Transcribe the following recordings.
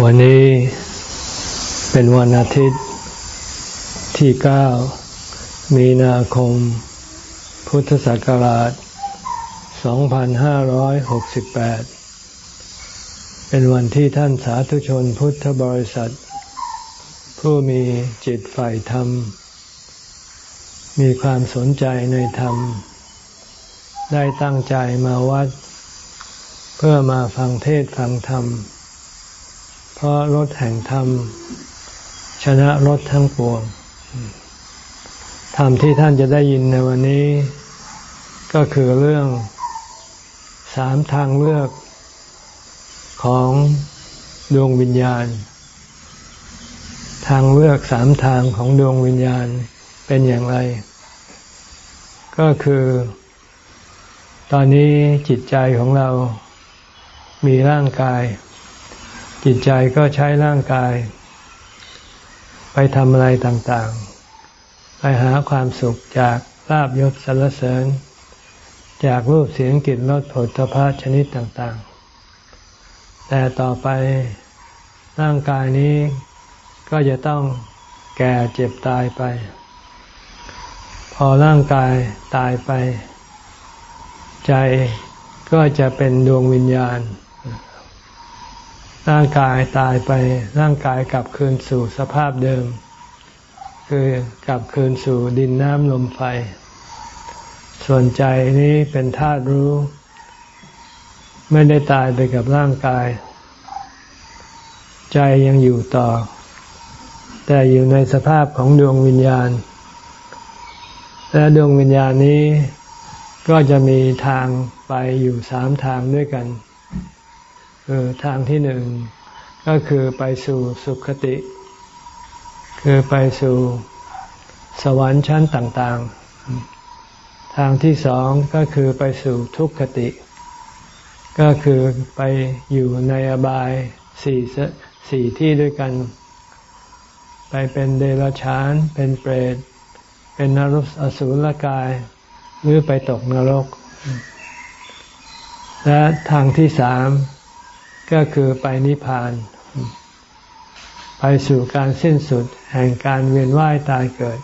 วันนี้เป็นวันอาทิตย์ที่ 9 มีนาคม พุทธศักราช 2568 เป็นวันที่ท่านสาธุชนพุทธบริษัท ผู้มีจิตฝ่ายธรรม มีความสนใจในธรรม ได้ตั้งใจมาวัด เพื่อมาฟังเทศฟังธรรม เพราะรถแห่งธรรม ชนะรถทั้งปวง ธรรมที่ท่านจะได้ยินในวันนี้ ก็คือเรื่องสามทางเลือกของดวงวิญญาณ ทางเลือกสามทางของดวงวิญญาณเป็นอย่างไร ก็คือ ตอนนี้จิตใจของเรามีร่างกาย จิตใจก็ใช้ร่างกาย ไปทำอะไรต่างๆ ไปหาความสุขจากลาบยศสรรเสริญ จากรูปเสียงกลิ่นรสผลตภะชนิดต่างๆ แต่ต่อไปร่างกายนี้ก็จะต้องแก่เจ็บตายไป พอร่างกายตายไป ใจก็จะเป็นดวงวิญญาณ ร่างกายตายไปร่างกายกลับคืนสู่สภาพเดิม คือกลับคืนสู่ดินน้ำลมไฟ ส่วนใจนี้เป็นธาตุรู้ ไม่ได้ตายไปกับร่างกาย ใจยังอยู่ต่อ แต่อยู่ในสภาพของดวงวิญญาณ และดวงวิญญาณนี้ก็จะมีทางไปอยู่สามทางด้วยกัน คือทางที่หนึ่งก็คือไปสู่สุคติ คือไปสู่สวรรค์ชั้นต่าง ๆ ทางที่สองก็คือไปสู่ทุกขติ ก็คือไปอยู่ในอบายสี่สี่ที่ด้วยกัน ไปเป็นเดรัจฉาน เป็นเปรต เป็นนรกอสูรกาย หรือไปตกนรก และทางที่สาม ก็คือไปนิพพาน ไปสู่การสิ้นสุด แห่งการเวียนว่ายตายเกิด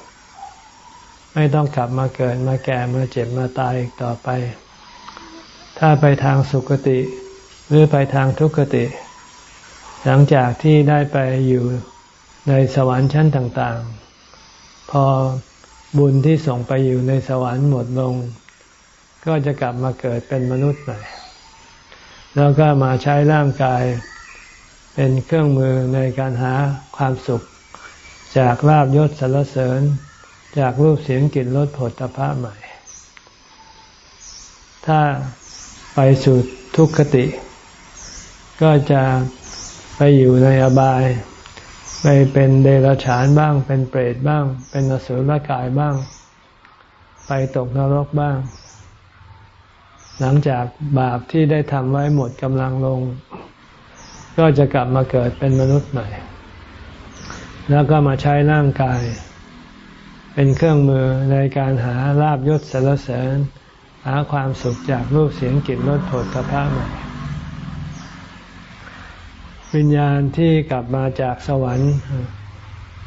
ไม่ต้องกลับมาเกิดมาแก่มาเจ็บมาตายอีกต่อไป ถ้าไปทางสุคติ หรือไปทางทุกขติ หลังจากที่ได้ไปอยู่ในสวรรค์ชั้นต่าง ๆ พอบุญที่ส่งไปอยู่ในสวรรค์หมดลง ก็จะกลับมาเกิดเป็นมนุษย์ใหม่ แล้วก็มาใช้ร่างกายเป็นเครื่องมือในการหาความสุข จากลาบยศสรรเสริญ จากรูปเสียงกลิ่นรสผลตภะใหม่ ถ้าไปสู่ทุกขติ ก็จะไปอยู่ในอบาย ไปเป็นเดรัจฉานบ้าง เป็นเปรตบ้าง เป็นอสุรกายบ้าง ไปตกนรกบ้าง หลังจากบาปที่ได้ทำไว้หมดกำลังลง ก็จะกลับมาเกิดเป็นมนุษย์ใหม่ แล้วก็มาใช้ร่างกาย เป็นเครื่องมือในการหาลาบยศสารเสริญ หาความสุขจากรูปเสียงกลิ่นรสผลพระใหม่วิญญาณที่กลับมาจากสวรรค์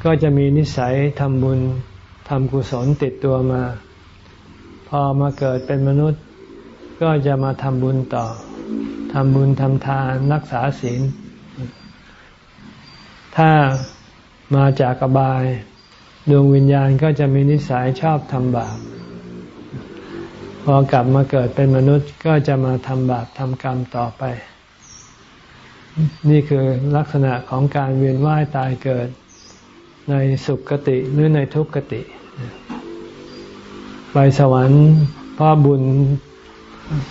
ก็จะมีนิสัยทำบุญทำกุศลติดตัวมา พอมาเกิดเป็นมนุษย์ ก็จะมาทำบุญต่อทำบุญทำทานรักษาศีล ถ้ามาจากกบาย ดวงวิญญาณก็จะมีนิสัยชอบทำบาป พอกลับมาเกิดเป็นมนุษย์ก็จะมาทำบาปทำกรรมต่อไป นี่คือลักษณะของการเวียนว่ายตายเกิดในสุขติหรือในทุกขติ ไปสวรรค์เพราะบุญ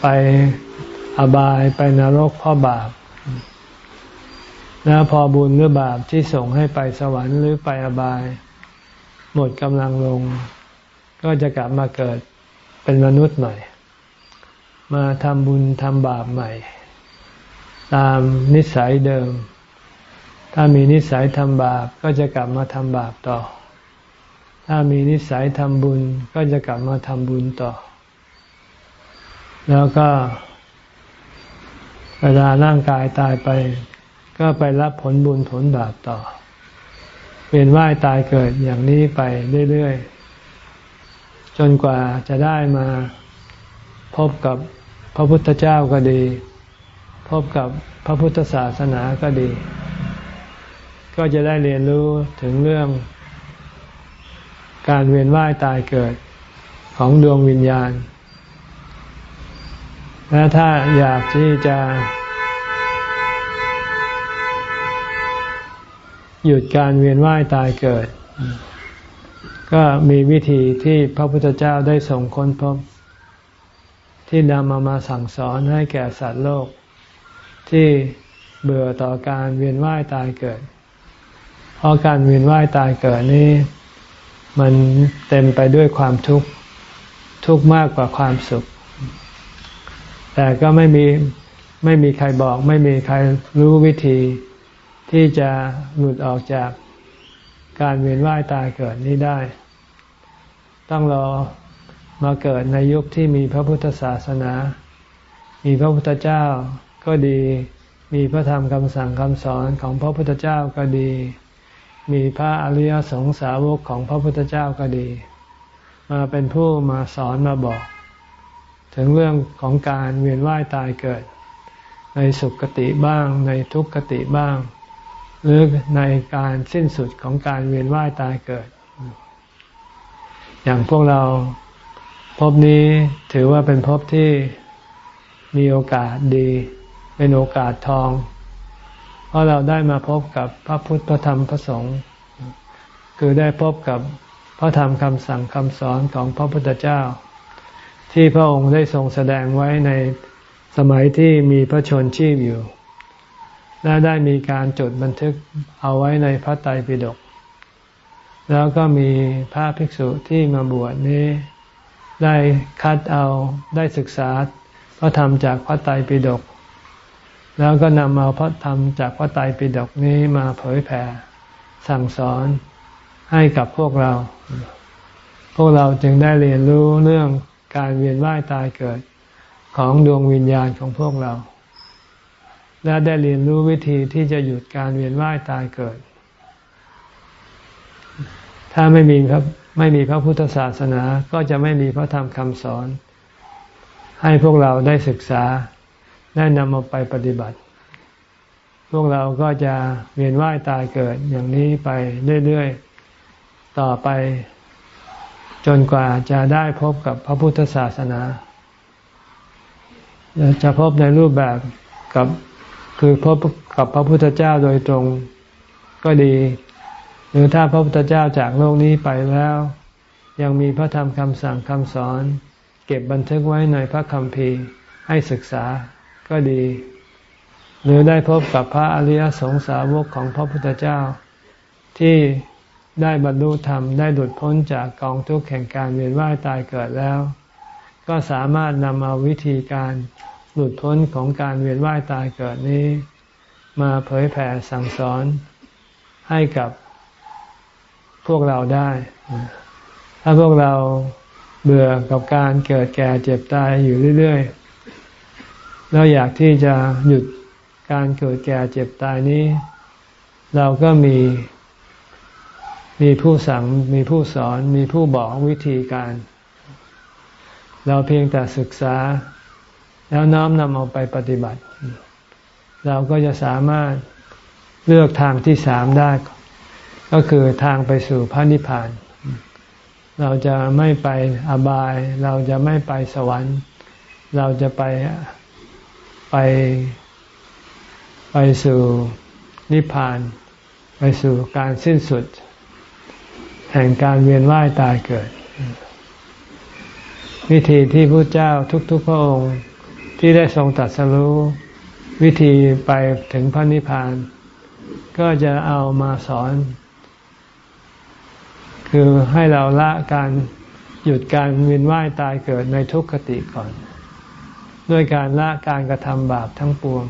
ไปอบายไปนรกเพราะบาปแล้วพอบุญหรือบาปที่ส่งให้ไปสวรรค์หรือไปอบาย หมดกำลังลง ก็จะกลับมาเกิดเป็นมนุษย์ใหม่ มาทำบุญทำบาปใหม่ ตามนิสัยเดิม ถ้ามีนิสัยทำบาปก็จะกลับมาทำบาปต่อ ถ้ามีนิสัยทำบุญก็จะกลับมาทำบุญต่อ แล้วก็ เวลาร่างกายตายไป ก็ไปรับผลบุญผลบาปต่อ เวียนว่ายตายเกิดอย่างนี้ไปเรื่อยๆ จนกว่าจะได้มาพบกับพระพุทธเจ้าก็ดี พบกับพระพุทธศาสนาก็ดี ก็จะได้เรียนรู้ถึงเรื่อง การเวียนว่ายตายเกิดของดวงวิญญาณ และถ้าอยากที่จะ หยุดการเวียนว่ายตายเกิด ก็มีวิธีที่พระพุทธเจ้าได้ส่งค้นพบ ที่นำมามาสั่งสอนให้แก่สัตว์โลก ที่เบื่อต่อการเวียนว่ายตายเกิด เพราะการเวียนว่ายตายเกิดนี้มันเต็มไปด้วยความทุกข์ทุกข์มากกว่าความสุข แต่ก็ไม่มีไม่มีใครบอก ไม่มีใครรู้วิธีที่จะหลุดออกจากการเวียนว่ายตายเกิดนี้ได้ ต้องรอมาเกิดในยุคที่มีพระพุทธศาสนา มีพระพุทธเจ้าก็ดี มีพระธรรมคำสั่งคำสอนของพระพุทธเจ้าก็ดี มีพระอริยสงสาวกของพระพุทธเจ้าก็ดี มาเป็นผู้มาสอนมาบอก ถึงเรื่องของการเวียนว่ายตายเกิด ในสุขติบ้าง ในทุกขติบ้าง หรือในการสิ้นสุดของการเวียนว่ายตายเกิด อย่างพวกเราพบนี้ถือว่าเป็นพบที่มีโอกาสดี เป็นโอกาสทอง เพราะเราได้มาพบกับพระพุทธพระธรรมพระสงฆ์คือได้พบกับพระธรรมคำสั่งคำสอนของพระพุทธเจ้า ที่พระองค์ได้ทรงแสดงไว้ในสมัยที่มีพระชนชีพอยู่ และได้มีการจดบันทึกเอาไว้ในพระไตรปิฎกแล้วก็มีพระภิกษุที่มาบวชนี้ ได้คัดเอาได้ศึกษาพระธรรมจากพระไตรปิฎกแล้วก็นำเอาพระธรรมจากพระไตรปิฎกนี้มาเผยแผ่สั่งสอนให้กับพวกเรา พวกเราจึงได้เรียนรู้เรื่อง การเวียนว่ายตายเกิดของดวงวิญญาณของพวกเรา และได้เรียนรู้วิธีที่จะหยุดการเวียนว่ายตายเกิด ถ้าไม่มีครับไม่มีพระพุทธศาสนาก็จะไม่มีพระธรรมคำสอน ให้พวกเราได้ศึกษาได้นำมาไปปฏิบัติ พวกเราก็จะเวียนว่ายตายเกิดอย่างนี้ไปเรื่อย ๆ ต่อไป จนกว่าจะได้พบกับพระพุทธศาสนา จะพบในรูปแบบกับคือพบกับพระพุทธเจ้าโดยตรงก็ดี หรือถ้าพระพุทธเจ้าจากโลกนี้ไปแล้ว ยังมีพระธรรมคำสั่งคำสอน เก็บบันทึกไว้ในพระคัมภีร์ให้ศึกษาก็ดี หรือได้พบกับพระอริยสงสาวกของพระพุทธเจ้าที่ ได้บรรลุธรรมได้หลุดพ้นจากกองทุกข์แห่งการเวียนว่ายตายเกิดแล้ว ก็สามารถนำเอาวิธีการหลุดพ้นของการเวียนว่ายตายเกิดนี้ มาเผยแผ่สั่งสอนให้กับพวกเราได้ ถ้าพวกเราเบื่อกับการเกิดแก่เจ็บตายอยู่เรื่อยๆ แล้วอยากที่จะหยุดการเกิดแก่เจ็บตายนี้ เราก็มี มีผู้สั่งมีผู้สอนมีผู้บอกวิธีการ เราเพียงแต่ศึกษา แล้วน้อมนำเอาไปปฏิบัติ เราก็จะสามารถเลือกทางที่สามได้ ก็คือทางไปสู่พระนิพพาน เราจะไม่ไปอบาย เราจะไม่ไปสวรรค์ เราจะไปไปไปสู่นิพพาน ไปสู่การสิ้นสุด แห่งการเวียนว่ายตายเกิด วิธีที่พระเจ้าทุกๆพระองค์ที่ได้ทรงตัดสรู้วิธีไปถึงพระนิพพาน ก็จะเอามาสอน คือให้เราละการหยุดการเวินว่ายตายเกิดในทุกขติก่อน ด้วยการละการกระทำบาปทั้งปวง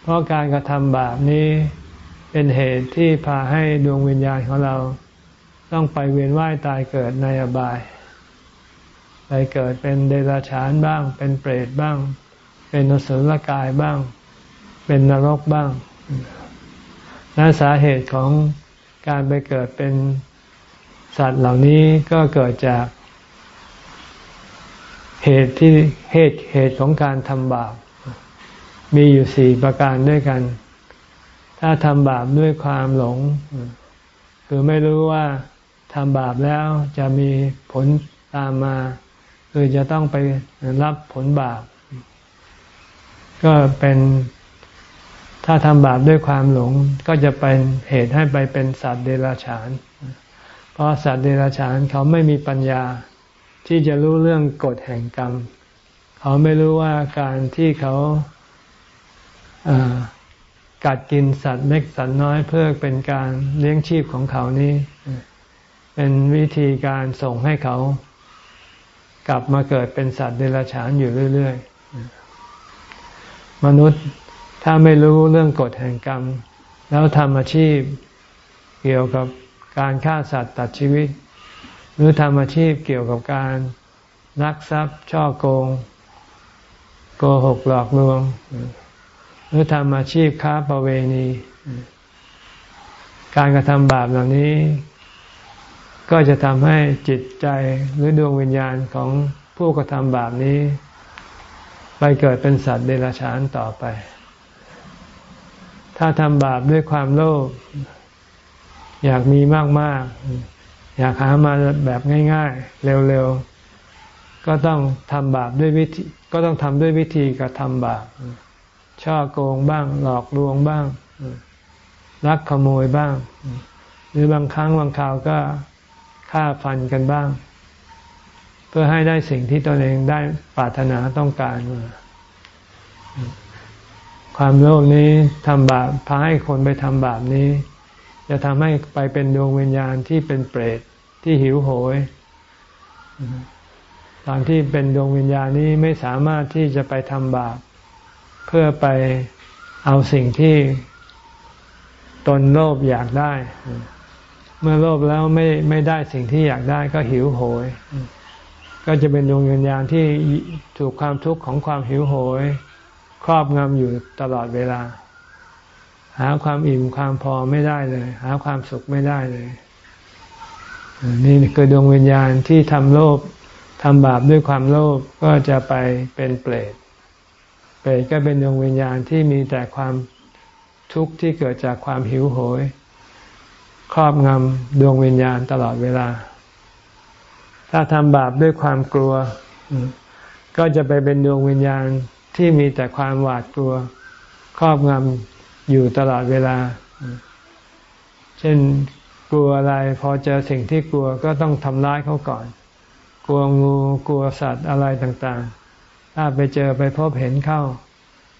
เพราะการกระทำบาปนี้ เป็นเหตุที่พาให้ดวงวิญญาณของเราต้องไปเวียนว่ายตายเกิดในอบาย ไปเกิดเป็นเดรัจฉานบ้าง เป็นเปรตบ้าง เป็นนสุลกายบ้าง เป็นนรกบ้างและสาเหตุของการไปเกิดเป็นสัตว์เหล่านี้ก็เกิดจาก เหตุที่เหตุเหตุของการทำบาปมีอยู่สี่ประการด้วยกัน ถ้าทำบาปด้วยความหลง คือไม่รู้ว่าทำบาปแล้วจะมีผลตามมา คือจะต้องไปรับผลบาป ก็เป็นถ้าทำบาปด้วยความหลง ก็จะเป็นเหตุให้ไปเป็นสัตว์เดรัจฉาน เพราะสัตว์เดรัจฉานเขาไม่มีปัญญาที่จะรู้เรื่องกฎแห่งกรรม เขาไม่รู้ว่าการที่เขา กัดกินสัตว์เล็กสัตว์น้อยเพื่อเป็นการเลี้ยงชีพของเขานี้ เป็นวิธีการส่งให้เขา กลับมาเกิดเป็นสัตว์เดรัจฉานอยู่เรื่อย ๆ มนุษย์ถ้าไม่รู้เรื่องกฎแห่งกรรม แล้วทำอาชีพเกี่ยวกับการฆ่าสัตว์ตัดชีวิต หรือทำอาชีพเกี่ยวกับการลักทรัพย์ช่อโกง โกหกหลอกลวง หรือทำอาชีพค้าประเวณี การกระทำบาปเหล่านี้ ก็จะทำให้จิตใจหรือดวงวิญญาณของผู้กระทำบาปนี้ ไปเกิดเป็นสัตว์เดรัจฉานต่อไป ถ้าทำบาปด้วยความโลภอยากมีมาก ๆ อยากหามาแบบง่าย ๆ เร็ว ๆ ก็ต้องทำบาปด้วยวิธี ก็ต้องทำด้วยวิธีกระทำบาป ช่อโกงบ้าง หลอกลวงบ้างลักขโมยบ้าง หรือบางครั้งบางคราวก็ฆ่าฟันกันบ้าง เพื่อให้ได้สิ่งที่ตนเองได้ปรารถนาต้องการมาความโลภนี้ทำบาปพาให้คนไปทำบาปนี้ จะทำให้ไปเป็นดวงวิญญาณที่เป็นเปรตที่หิวโหย ตอนที่เป็นดวงวิญญาณนี้ไม่สามารถที่จะไปทำบาป เพื่อไปเอาสิ่งที่ตนโลภอยากได้ เมื่อโลภแล้วไม่ไม่ได้สิ่งที่อยากได้ก็หิวโหย ก็จะเป็นดวงวิญญาณที่ถูกความทุกข์ของความหิวโหย ครอบงำอยู่ตลอดเวลา หาความอิ่มความพอไม่ได้เลย หาความสุขไม่ได้เลย นี่คือดวงวิญญาณที่ทำโลภทำบาปด้วยความโลภก็จะไปเป็นเปรต รตก็เป็นดวงวิญญาณที่มีแต่ความทุกข์ที่เกิดจากความหิวโหย ครอบงำดวงวิญญาณตลอดเวลา ถ้าทำบาปด้วยความกลัว ก็จะไปเป็นดวงวิญญาณที่มีแต่ความหวาดกลัว ครอบงำอยู่ตลอดเวลา เช่นกลัวอะไรพอเจอสิ่งที่กลัวก็ต้องทำร้ายเขาก่อน กลัวงูกลัวสัตว์อะไรต่าง ถ้าไปเจอไปพบเห็นเข้า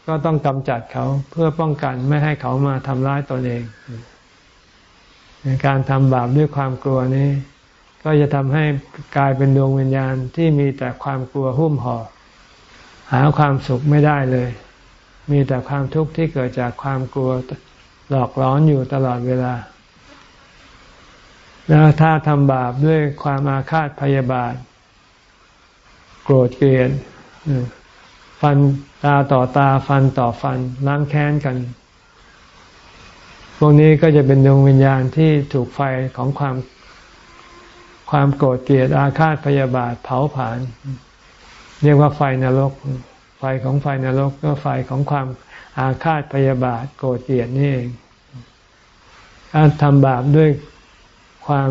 ก็ต้องกำจัดเขาเพื่อป้องกันไม่ให้เขามาทำร้ายตนเอง การทำบาปด้วยความกลัวนี้ ก็จะทำให้กลายเป็นดวงวิญญาณที่มีแต่ความกลัวหุ้มห่อหาความสุขไม่ได้เลย มีแต่ความทุกข์ที่เกิดจากความกลัวหลอกล้อนอยู่ตลอดเวลา แล้วถ้าทำบาปด้วยความอาฆาตพยาบาท โกรธเกลียด ฟันตาต่อตาฟันต่อฟันล้างแค้นกัน พวกนี้ก็จะเป็นดวงวิญญาณที่ถูกไฟของความความโกรธเกลียดอาฆาตพยาบาทเผาผลาญเรียกว่าไฟนรก ไฟของไฟนรกก็ไฟของความอาฆาตพยาบาทโกรธเกลียดนี่เองการทำบาปด้วยความ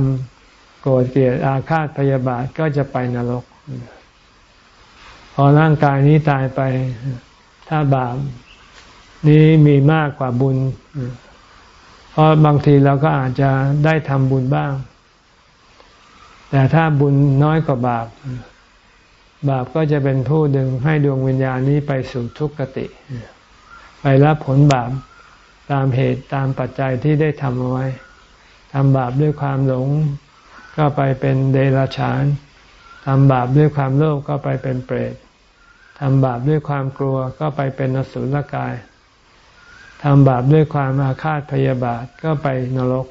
โกรธเกลียดอาฆาตพยาบาทก็จะไปนรก พอร่างกายนี้ตายไป ถ้าบาปนี้มีมากกว่าบุญ เพราะบางทีเราก็อาจจะได้ทำบุญบ้าง แต่ถ้าบุญน้อยกว่าบาป บาปก็จะเป็นผู้ดึงให้ดวงวิญญาณนี้ไปสู่ทุกขติ ไปรับผลบาปตามเหตุตามปัจจัยที่ได้ทำเอาไว้ทำบาปด้วยความหลง ก็ไปเป็นเดรัจฉานทำบาปด้วยความโลภกก็ไปเป็นเปรต ทำบาปด้วยความกลัวก็ไปเป็นนสุลกายทำบาปด้วยความอาฆาตพยาบาทก็ไปนรก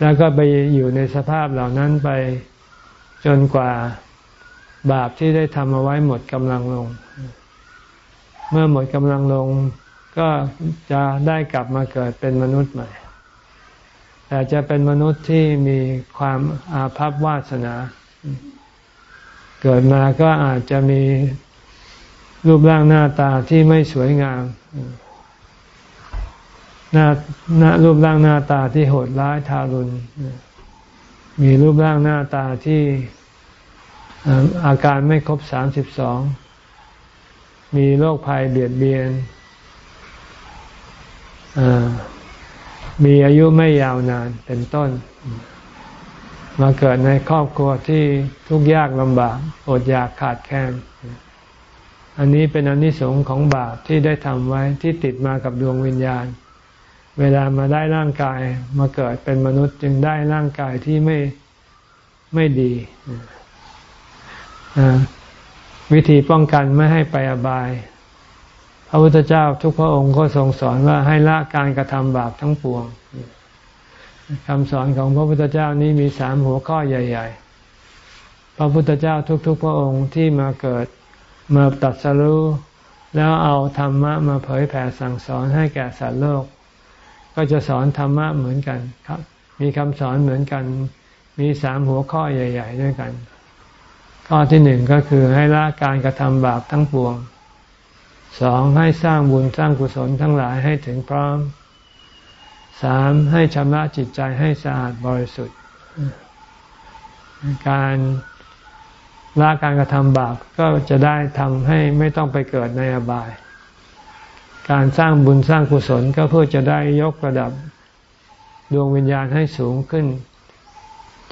แล้วก็ไปอยู่ในสภาพเหล่านั้นไปจนกว่าบาปที่ได้ทำเอาไว้หมดกำลังลง เมื่อหมดกำลังลง ก็จะได้กลับมาเกิดเป็นมนุษย์ใหม่ แต่จะเป็นมนุษย์ที่มีความอาภัพวาสนา เกิดมาก็อาจจะมีรูปร่างหน้าตาที่ไม่สวยงามหน้าหน้ารูปร่างหน้าตาที่โหดร้ายทารุณ มีรูปร่างหน้าตาที่อาการไม่ครบสามสิบสอง มีโรคภัยเบียดเบียน มีอายุไม่ยาวนานเป็นต้น มาเกิดในครอบครัวที่ทุกข์ยากลำบากอดอยากขาดแคลนอันนี้เป็นอนนิสงส์ของบาปที่ได้ทำไว้ที่ติดมากับดวงวิญญาณ เวลามาได้ร่างกายมาเกิดเป็นมนุษย์จึงได้ร่างกายที่ไม่ไม่ดีวิธีป้องกันไม่ให้ไปอบาย พระพุทธเจ้าทุกพระองค์ก็ทรงสอนว่าให้ละการกระทำบาปทั้งปวง คำสอนของพระพุทธเจ้านี้มีสามหัวข้อใหญ่ ๆ พระพุทธเจ้าทุก ๆ พระองค์ที่มาเกิดมาตัดสรู้แล้วเอาธรรมะมาเผยแผ่สั่งสอนให้แก่สัตว์โลก ก็จะสอนธรรมะเหมือนกันครับ มีคำสอนเหมือนกัน มีสามหัวข้อใหญ่ ๆ ด้วยกัน ข้อที่หนึ่งก็คือให้ละการกระทำบาปทั้งปวงสองให้สร้างบุญสร้างกุศลทั้งหลายให้ถึงพร้อม สามให้ชำระจิตใจให้สะอาดบริสุทธิ์ การละการกระทำบาปก็จะได้ทำให้ไม่ต้องไปเกิดในอบาย การสร้างบุญสร้างกุศลก็เพื่อจะได้ยกระดับดวงวิญญาณให้สูงขึ้น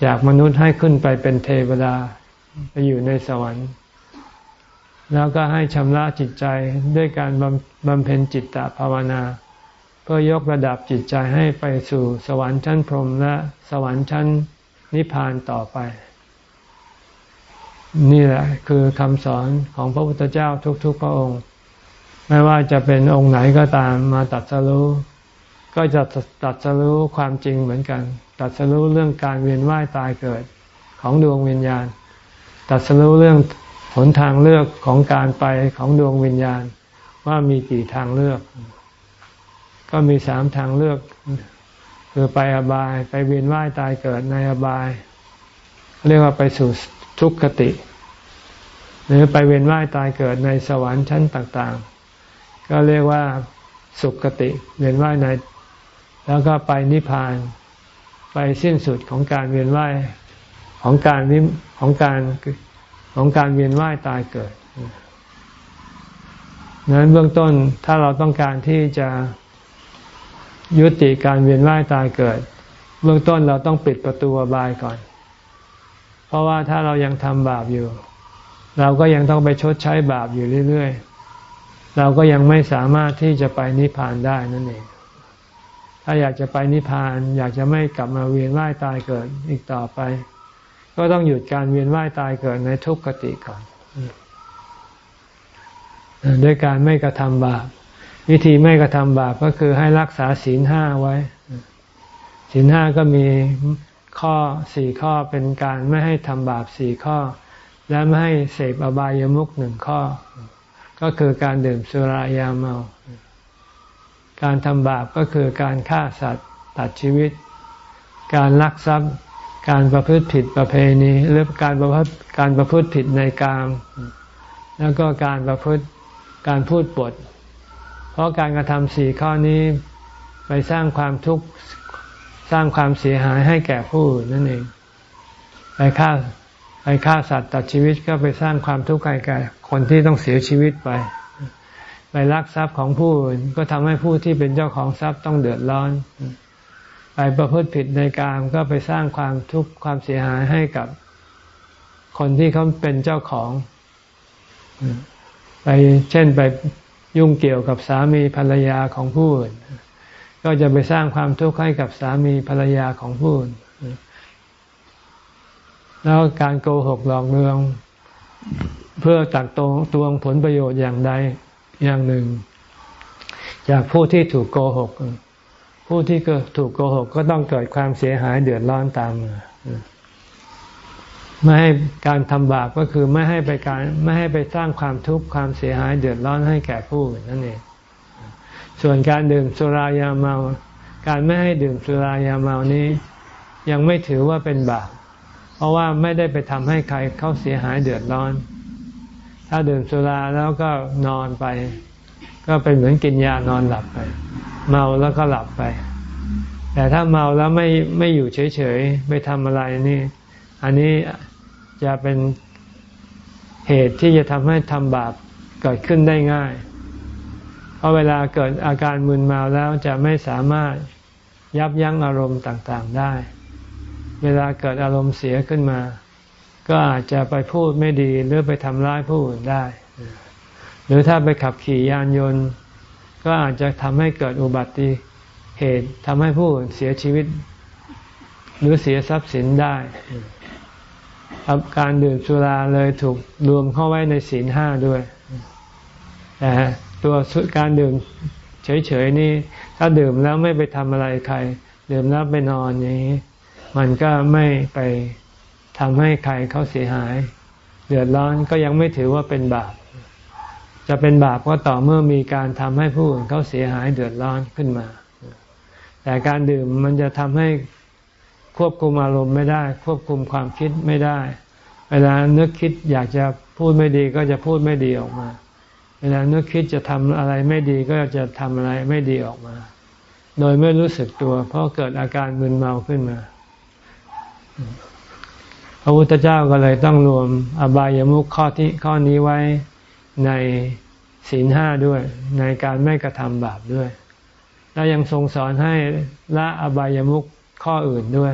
จากมนุษย์ให้ขึ้นไปเป็นเทวดาไปอยู่ในสวรรค์ แล้วก็ให้ชำระจิตใจด้วยการบำเพ็ญจิตตภาวนา เพื่อยกระดับจิตใจให้ไปสู่สวรรค์ชั้นพรหมและสวรรค์ชั้นนิพพานต่อไป นี่แหละคือคำสอนของพระพุทธเจ้าทุก ๆ พระองค์ ไม่ว่าจะเป็นองค์ไหนก็ตามมาตัดสรู้ก็จะตัดสรู้ความจริงเหมือนกัน ตัดสรู้เรื่องการเวียนว่ายตายเกิดของดวงวิญญาณ ตัดสรู้เรื่องหนทางเลือกของการไปของดวงวิญญาณว่ามีกี่ทางเลือก ก็มีสามทางเลือก คือไปอบาย ไปเวียนว่ายตายเกิดในอบาย เรียกว่าไปสู่ทุกขติ หรือไปเวียนว่ายตายเกิดในสวรรค์ชั้นต่างๆ ก็เรียกว่าสุขติ เวียนว่ายใน แล้วก็ไปนิพพาน ไปสิ้นสุดของการเวียนว่ายของการวิของการของการเวียนว่ายตายเกิดนั้นเบื้องต้นถ้าเราต้องการที่จะ ยุติการเวียนว่ายตายเกิด เบื้องต้นเราต้องปิดประตูอบายก่อน เพราะว่าถ้าเรายังทำบาปอยู่ เราก็ยังต้องไปชดใช้บาปอยู่เรื่อยๆ เราก็ยังไม่สามารถที่จะไปนิพพานได้นั่นเอง ถ้าอยากจะไปนิพพาน อยากจะไม่กลับมาเวียนว่ายตายเกิดอีกต่อไป ก็ต้องหยุดการเวียนว่ายตายเกิดในทุกขติก่อน ด้วยการไม่กระทำบาป วิธีไม่กระทำบาปก็คือให้รักษาศีลห้าไว้ ศีลห้าก็มีข้อสี่ข้อเป็นการไม่ให้ทำบาปสี่ข้อ และไม่ให้เสพอบายามุขหนึ่งข้อ ก็คือการดื่มสุรายาเมา การทำบาปก็คือการฆ่าสัตว์ตัดชีวิต การลักทรัพย์ การประพฤติผิดประเพณีหรือการประพฤติการประพฤติผิดในกาม แล้วก็การประพฤติการพูดปด เพราะการกระทำสี่ข้อนี้ไปสร้างความทุกข์สร้างความเสียหายให้แก่ผู้นั่นเอง ไปฆ่าไปฆ่าสัตว์ตัดชีวิตก็ไปสร้างความทุกข์ให้แก่คนที่ต้องเสียชีวิตไป ไปลักทรัพย์ของผู้อื่นก็ทำให้ผู้ที่เป็นเจ้าของทรัพย์ต้องเดือดร้อน ไปประพฤติผิดในกามก็ไปสร้างความทุกข์ความเสียหายให้กับคนที่เขาเป็นเจ้าของ ไปเช่นไป ยุ่งเกี่ยวกับสามีภรรยาของผู้อื่น ก็จะไปสร้างความทุกข์ให้กับสามีภรรยาของผู้อื่น แล้วการโกหกหลอกลวง เพื่อตักตวงตวงผลประโยชน์อย่างใดอย่างหนึ่ง จากผู้ที่ถูกโกหก ผู้ที่ถูกโกหกก็ต้องเกิดความเสียหายเดือดร้อนตามมา ไม่ให้การทำบาปก็คือไม่ให้ไปการไม่ให้ไปสร้างความทุกข์ความเสียหายเดือดร้อนให้แก่ผู้อื่นนั่นเอง ส่วนการดื่มสุรายาเมา การไม่ให้ดื่มสุรายาเมานี้ ยังไม่ถือว่าเป็นบาป เพราะว่าไม่ได้ไปทำให้ใครเขาเสียหายเดือดร้อน ถ้าดื่มสุราแล้วก็นอนไป ก็เป็นเหมือนกินยานอนหลับไป เมาแล้วก็หลับไป แต่ถ้าเมาแล้วไม่ไม่อยู่เฉยๆไม่ทำอะไรนี่ อันนี้ จะเป็นเหตุที่จะทำให้ทำบาปเกิดขึ้นได้ง่าย เพราะเวลาเกิดอาการมึนเมาแล้วจะไม่สามารถยับยั้งอารมณ์ต่างๆได้ เวลาเกิดอารมณ์เสียขึ้นมา ก็อาจจะไปพูดไม่ดีหรือไปทำร้ายผู้อื่นได้ หรือถ้าไปขับขี่ยานยนต์ ก็อาจจะทำให้เกิดอุบัติเหตุทำให้ผู้อื่นเสียชีวิต หรือเสียทรัพย์สินได้ การดื่มสุราเลยถูกรวมเข้าไว้ในศีลห้าด้วยแต่ตัวการดื่มเฉยๆนี่ ถ้าดื่มแล้วไม่ไปทำอะไรใคร ดื่มแล้วไปนอนอย่างนี้ มันก็ไม่ไปทำให้ใครเขาเสียหาย เดือดร้อนก็ยังไม่ถือว่าเป็นบาป จะเป็นบาปก็ต่อเมื่อมีการทำให้ผู้อื่นเขาเสียหายเดือดร้อนขึ้นมา แต่การดื่มมันจะทำให้ ควบคุมอารมณ์ไม่ได้ ควบคุมความคิดไม่ได้ เวลานึกคิดอยากจะพูดไม่ดีก็จะพูดไม่ดีออกมา เวลานึกคิดจะทำอะไรไม่ดีก็จะทำอะไรไม่ดีออกมา โดยไม่รู้สึกตัว เพราะเกิดอาการมึนเมาขึ้นมาพระพุทธเจ้าก็เลยต้องรวมอบายามุขข้อที่ข้อนี้ไว้ในศีลห้าด้วย ในการไม่กระทำบาปด้วย แล้วยังทรงสอนให้ละอบายามุข ข้ออื่นด้วย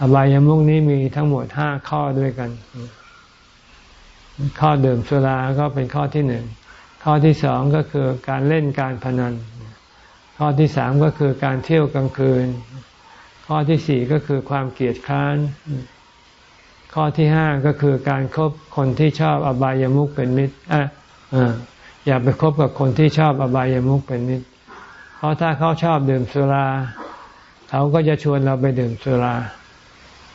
อบายามุกนี้มีทั้งหมดห้าข้อด้วยกัน ข้อเดื่มสุราก็เป็นข้อที่หนึ่ง ข้อที่สองก็คือการเล่นการพนัน ข้อที่สามก็คือการเที่ยวกลางคืน ข้อที่สี่ก็คือความเกลียดค้าน ข้อที่ห้าก็คือการครบคนที่ชอบอบายามุกเป็นมิตรอะอย่าไปคบกับคนที่ชอบอบายามุกเป็นมิตร เพราะถ้าเขาชอบดื่มสุรา เขาก็จะชวนเราไปดื่มสุรา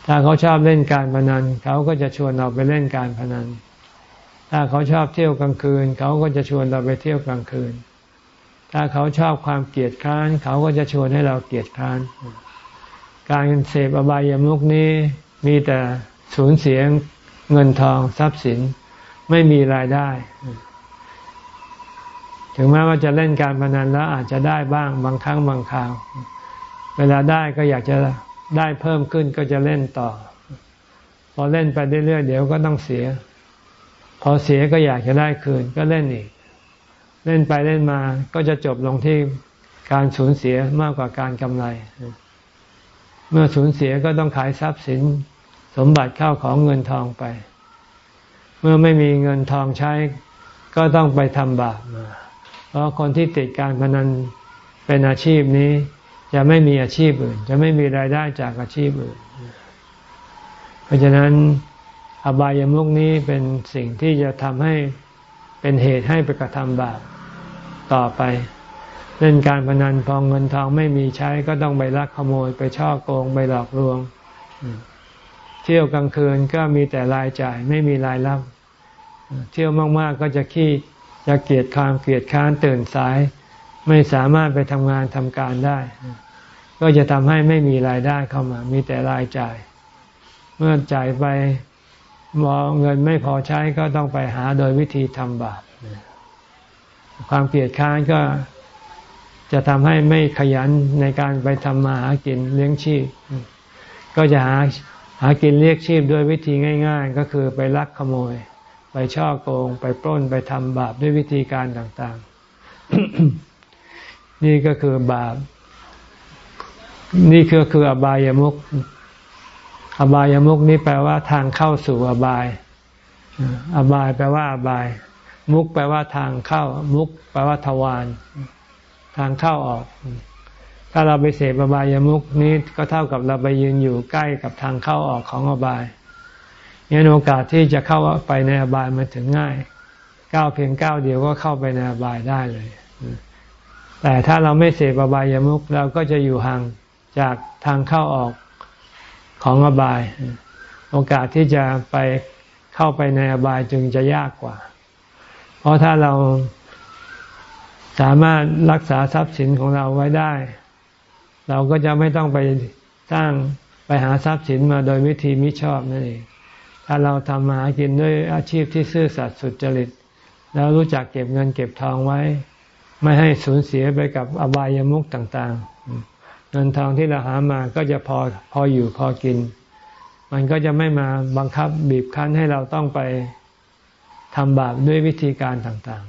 ถ้าเขาชอบเล่นการพนัน เขาก็จะชวนเราไปเล่นการพนัน ถ้าเขาชอบเที่ยวกลางคืน เขาก็จะชวนเราไปเที่ยวกลางคืน ถ้าเขาชอบความเกลียดค้าน เขาก็จะชวนให้เราเกลียดค้าน การเสพอบายามุกนี้มีแต่สูญเสียเงินทองทรัพย์สินไม่มีรายได้ ถึงแม้ว่าจะเล่นการพนันแล้วอาจจะได้บ้างบางครั้งบางคราว เวลาได้ก็อยากจะได้เพิ่มขึ้นก็จะเล่นต่อ พอเล่นไปเรื่อยๆเดี๋ยวก็ต้องเสีย พอเสียก็อยากจะได้คืนก็เล่นอีก เล่นไปเล่นมาก็จะจบลงที่การสูญเสียมากกว่าการกำไร เมื่อสูญเสียก็ต้องขายทรัพย์สินสมบัติเข้าของเงินทองไป เมื่อไม่มีเงินทองใช้ ก็ต้องไปทำบาปมา เพราะคนที่ติดการพนันเป็นอาชีพนี้ จะไม่มีอาชีพอื่น จะไม่มีรายได้จากอาชีพอื่น เพราะฉะนั้นอบายามุกนี้เป็นสิ่งที่จะทำให้เป็นเหตุให้ไปกระทำบาปต่อไป เล่นการพนันพองเงินทองไม่มีใช้ก็ต้องไปลักขโมยไปช่อโกงไปหลอกลวง เที่ยวกลางคืนก็มีแต่รายจ่ายไม่มีรายรับ เที่ยวมากๆก็จะขี้จะเกียดความเกียดค้านตื่นสาย ไม่สามารถไปทำงานทำการได้ ก็จะทำให้ไม่มีรายได้เข้ามา มีแต่รายจ่าย เมื่อจ่ายไปมองเงินไม่พอใช้ก็ต้องไปหาโดยวิธีทำบาปความเกลียดค้านก็จะทำให้ไม่ขยันในการไปทำมาหากินเลี้ยงชีพ ก็จะหาหากินเลี้ยงชีพด้วยวิธีง่าย ๆ ก็คือไปลักขโมย ไปช่อโกง ไปปล้นไปทำบาปด้วยวิธีการต่าง ๆ นี่ก็คือบาป นี่คือคืออบายามุกอบายามุกนี่แปลว่าทางเข้าสู่อบาย อบายแปลว่าอบาย มุกแปลว่าทางเข้า มุกแปลว่าทวารทางเข้าออก ถ้าเราไปเสพอบายามุกนี้ก็เท่ากับเราไปยืนอยู่ใกล้กับทางเข้าออกของอบายงั้นโอกาสที่จะเข้าไปในอบายมันถึงง่ายก้าวเพียงก้าวเดียวก็เข้าไปในอบายได้เลย แต่ถ้าเราไม่เสพอบายามุขเราก็จะอยู่ห่างจากทางเข้าออกของอบาย โอกาสที่จะไปเข้าไปในอบายจึงจะยากกว่า เพราะถ้าเราสามารถรักษาทรัพย์สินของเราไว้ได้ เราก็จะไม่ต้องไปสร้างไปหาทรัพย์สินมาโดยวิธีมิชอบนั่นเอง ถ้าเราทำมาหากินด้วยอาชีพที่ซื่อสัตย์สุจริต แล้วรู้จักเก็บเงินเก็บทองไว้ ไม่ให้สูญเสียไปกับอบายามุขต่างๆ เงินทองที่เราหามาก็จะพอพออยู่พอกิน มันก็จะไม่มาบังคับบีบคั้นให้เราต้องไปทำบาปด้วยวิธีการต่าง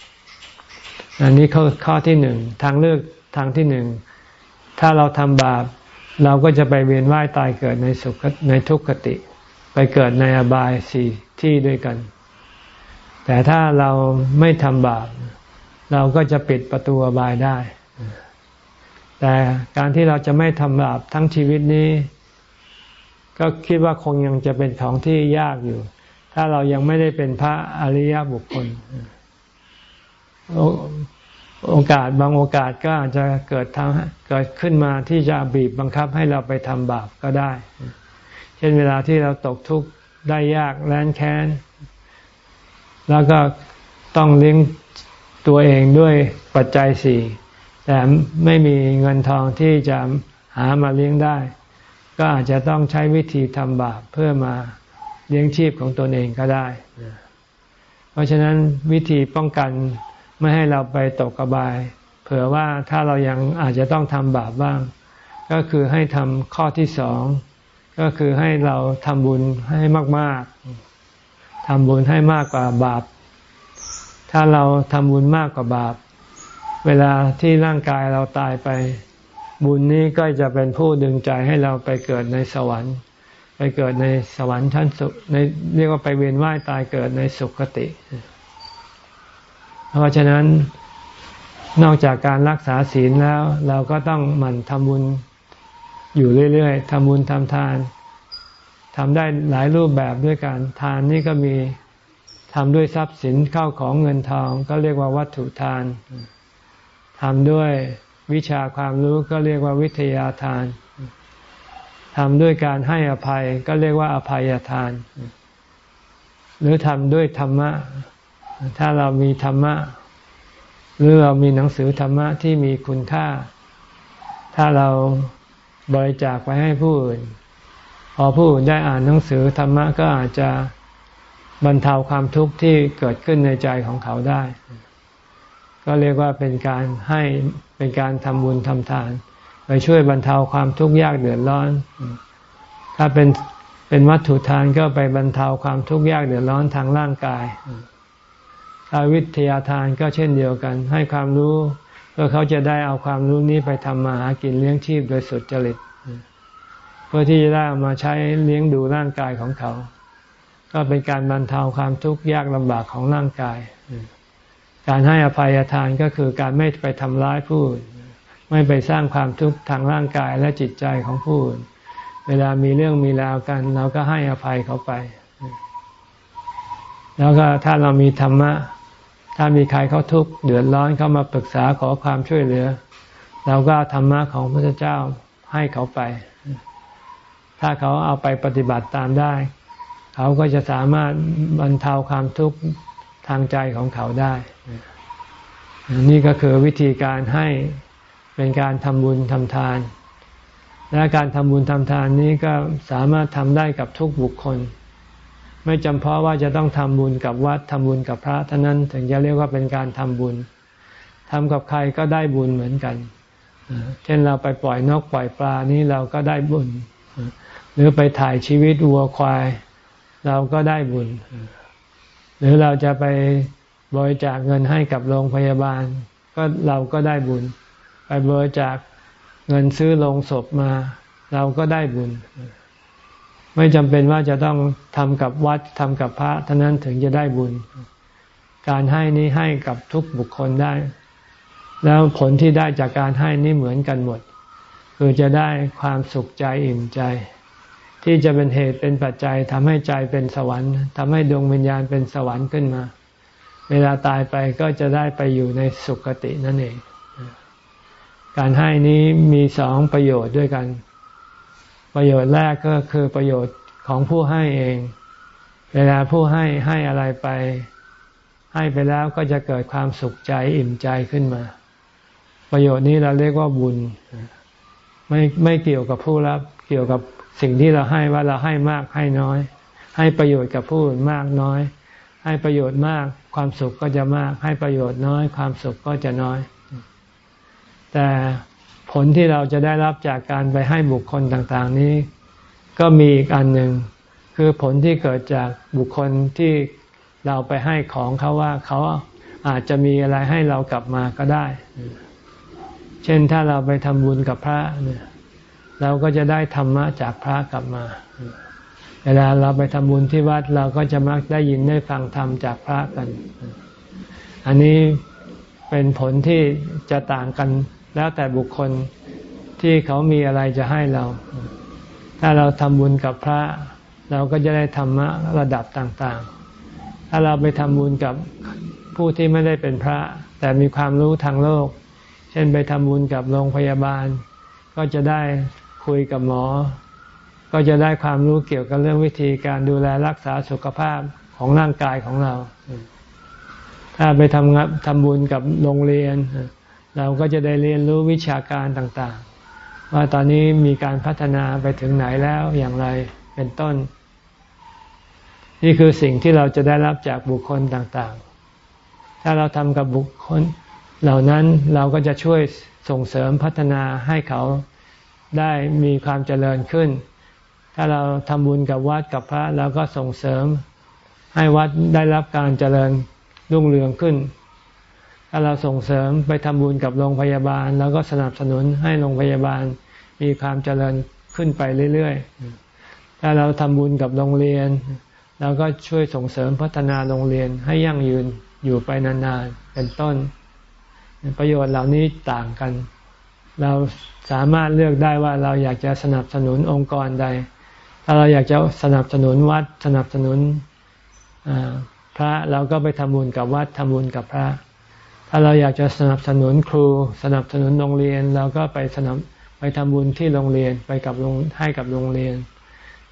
ๆ อันนี้ข้อข้อที่หนึ่งทางเลือกทางที่หนึ่งถ้าเราทำบาป เราก็จะไปเวียนว่ายตายเกิดในสุขในทุกขติ ไปเกิดในอบายสี่ที่ด้วยกัน แต่ถ้าเราไม่ทำบาป เราก็จะปิดประตูอบายได้ แต่การที่เราจะไม่ทำบาปทั้งชีวิตนี้ ก็คิดว่าคงยังจะเป็นของที่ยากอยู่ ถ้าเรายังไม่ได้เป็นพระอริยบุคคลโอกาสบางโอกาสก็อาจจะเกิดทางเกิดขึ้นมาที่จะบีบบังคับให้เราไปทำบาปก็ได้ เช่นเวลาที่เราตกทุกข์ได้ยากแร้นแค้น แล้วก็ต้องเลี้ยง ตัวเองด้วยปัจจัยสี่แต่ไม่มีเงินทองที่จะหามาเลี้ยงได้ ก็อาจจะต้องใช้วิธีทำบาปเพื่อมาเลี้ยงชีพของตนเองก็ได้ เพราะฉะนั้นวิธีป้องกันไม่ให้เราไปตกกระบาย เผื่อว่าถ้าเรายังอาจจะต้องทำบาปบ้าง ก็คือให้ทำข้อที่สองก็คือให้เราทำบุญให้มาก ๆทำบุญให้มากกว่าบาป ถ้าเราทำบุญมากกว่าบาป เวลาที่ร่างกายเราตายไป บุญนี้ก็จะเป็นผู้ดึงใจให้เราไปเกิดในสวรรค์ ไปเกิดในสวรรค์ชั้นสุในเรียกว่าไปเวียนว่ายตายเกิดในสุคติ เพราะฉะนั้นนอกจากการรักษาศีลแล้ว เราก็ต้องหมั่นทำบุญอยู่เรื่อยๆทำบุญทำทานทำได้หลายรูปแบบด้วยกันทานนี่ก็มี ทำด้วยทรัพย์สินเข้าของเงินทองก็เรียกว่าวัตถุทาน ทำด้วยวิชาความรู้ก็เรียกว่าวิทยาทาน ทำด้วยการให้อภัยก็เรียกว่าอภัยทาน หรือทำด้วยธรรมะ ถ้าเรามีธรรมะ หรือเรามีหนังสือธรรมะที่มีคุณค่า ถ้าเราบริจาคไปให้ผู้อื่น พอผู้อื่นได้อ่านหนังสือธรรมะก็อาจจะ บรรเทาความทุกข์ที่เกิดขึ้นในใจของเขาได้ ก็เรียกว่าเป็นการให้เป็นการทำบุญทำทาน ไปช่วยบรรเทาความทุกข์ยากเดือดร้อน ถ้าเป็นเป็นวัตถุทานก็ไปบรรเทาความทุกข์ยากเดือดร้อนทางร่างกายถ้าวิทยาทานก็เช่นเดียวกัน ให้ความรู้เพื่อเขาจะได้เอาความรู้นี้ไปทำมาหากินเลี้ยงชีพโดยสุดจริต เพื่อที่จะได้มาใช้เลี้ยงดูร่างกายของเขา ก็เป็นการบรรเทาความทุกข์ยากลำบากของร่างกาย การให้อภัยทานก็คือการไม่ไปทำร้ายผู้อื่นไม่ไปสร้างความทุกข์ทางร่างกายและจิตใจของผู้อื่น เวลามีเรื่องมีราวกัน เราก็ให้อภัยเขาไป แล้วก็ถ้าเรามีธรรมะ ถ้ามีใครเขาทุกข์เดือดร้อนเขามาปรึกษาขอความช่วยเหลือ เราก็ธรรมะของพระเจ้าให้เขาไป ถ้าเขาเอาไปปฏิบัติตามได้ เขาก็จะสามารถบรรเทาความทุกข์ทางใจของเขาได้ นี่ก็คือวิธีการให้เป็นการทำบุญทำทาน และการทำบุญทำทานนี้ก็สามารถทำได้กับทุกบุคคล ไม่จำเพาะว่าจะต้องทำบุญกับวัดทำบุญกับพระเท่านั้นถึงจะเรียกว่าเป็นการทำบุญทำกับใครก็ได้บุญเหมือนกัน เช่นเราไปปล่อยนกปล่อยปลานี้เราก็ได้บุญ หรือไปถ่ายชีวิตวัวควาย เราก็ได้บุญ หรือเราจะไปบริจาคเงินให้กับโรงพยาบาล ก็เราก็ได้บุญ ไปบริจาคเงินซื้อโลงศพมา เราก็ได้บุญ ไม่จำเป็นว่าจะต้องทำกับวัดทำกับพระเท่านั้นถึงจะได้บุญ การให้นี้ให้กับทุกบุคคลได้ แล้วผลที่ได้จากการให้นี้เหมือนกันหมด คือจะได้ความสุขใจอิ่มใจ ที่จะเป็นเหตุเป็นปัจจัยทำให้ใจเป็นสวรรค์ทำให้ดวงวิญญาณเป็นสวรรค์ขึ้นมา เวลาตายไปก็จะได้ไปอยู่ในสุคตินั่นเอง การให้นี้มีสองประโยชน์ด้วยกัน ประโยชน์แรกก็คือประโยชน์ของผู้ให้เอง เวลาผู้ให้ให้อะไรไป ให้ไปแล้วก็จะเกิดความสุขใจอิ่มใจขึ้นมา ประโยชน์นี้เราเรียกว่าบุญ ไม่ไม่เกี่ยวกับผู้รับเกี่ยวกับ สิ่งที่เราให้ว่าเราให้มากให้น้อย ให้ประโยชน์กับผู้อื่นมากน้อย ให้ประโยชน์มากความสุขก็จะมาก ให้ประโยชน์น้อย ความสุขก็จะน้อย แต่ผลที่เราจะได้รับจากการไปให้บุคคลต่างๆนี้ ก็มีอีกอันหนึ่งคือผลที่เกิดจากบุคคลที่เราไปให้ของเขาว่าเขาอาจจะมีอะไรให้เรากลับมาก็ได้ เช่นถ้าเราไปทำบุญกับพระเนี่ย เราก็จะได้ธรรมะจากพระกลับมา เวลาเราไปทำบุญที่วัดเราก็จะมักได้ยินได้ฟังธรรมจากพระกัน อันนี้เป็นผลที่จะต่างกันแล้วแต่บุคคลที่เขามีอะไรจะให้เรา ถ้าเราทำบุญกับพระ เราก็จะได้ธรรมะระดับต่างๆ ถ้าเราไปทำบุญกับผู้ที่ไม่ได้เป็นพระ แต่มีความรู้ทางโลก เช่นไปทำบุญกับโรงพยาบาล ก็จะได้ คุยกับหมอ ก็จะได้ความรู้เกี่ยวกับเรื่องวิธีการดูแลรักษาสุขภาพของร่างกายของเรา ถ้าไปทำงานทำบุญกับโรงเรียน เราก็จะได้เรียนรู้วิชาการต่างๆ ว่าตอนนี้มีการพัฒนาไปถึงไหนแล้วอย่างไรเป็นต้น นี่คือสิ่งที่เราจะได้รับจากบุคคลต่างๆ ถ้าเราทำกับบุคคลเหล่านั้นเราก็จะช่วยส่งเสริมพัฒนาให้เขา ได้มีความเจริญขึ้น ถ้าเราทำบุญกับวัดกับพระเราก็ส่งเสริม ให้วัดได้รับการเจริญรุ่งเรืองขึ้น ถ้าเราส่งเสริมไปทำบุญกับโรงพยาบาลเราก็สนับสนุนให้โรงพยาบาลมีความเจริญขึ้นไปเรื่อยๆ ถ้าเราทำบุญกับโรงเรียนเราก็ช่วยส่งเสริมพัฒนาโรงเรียนให้ยั่งยืนอยู่ไปนานๆ เป็นต้น ประโยชน์เหล่านี้ต่างกัน เราสามารถเลือกได้ว่าเราอยากจะสนับสนุนองค์กรใด ถ้าเราอยากจะสนับสนุนวัดสนับสนุนพระเราก็ไปทำบุญกับวัดทำบุญกับพระ ถ้าเราอยากจะสนับสนุนครู สนับสนุนโรงเรียนเราก็ไปสนับไปทำบุญที่โรงเรียนไปกับโรงให้กับโรงเรียน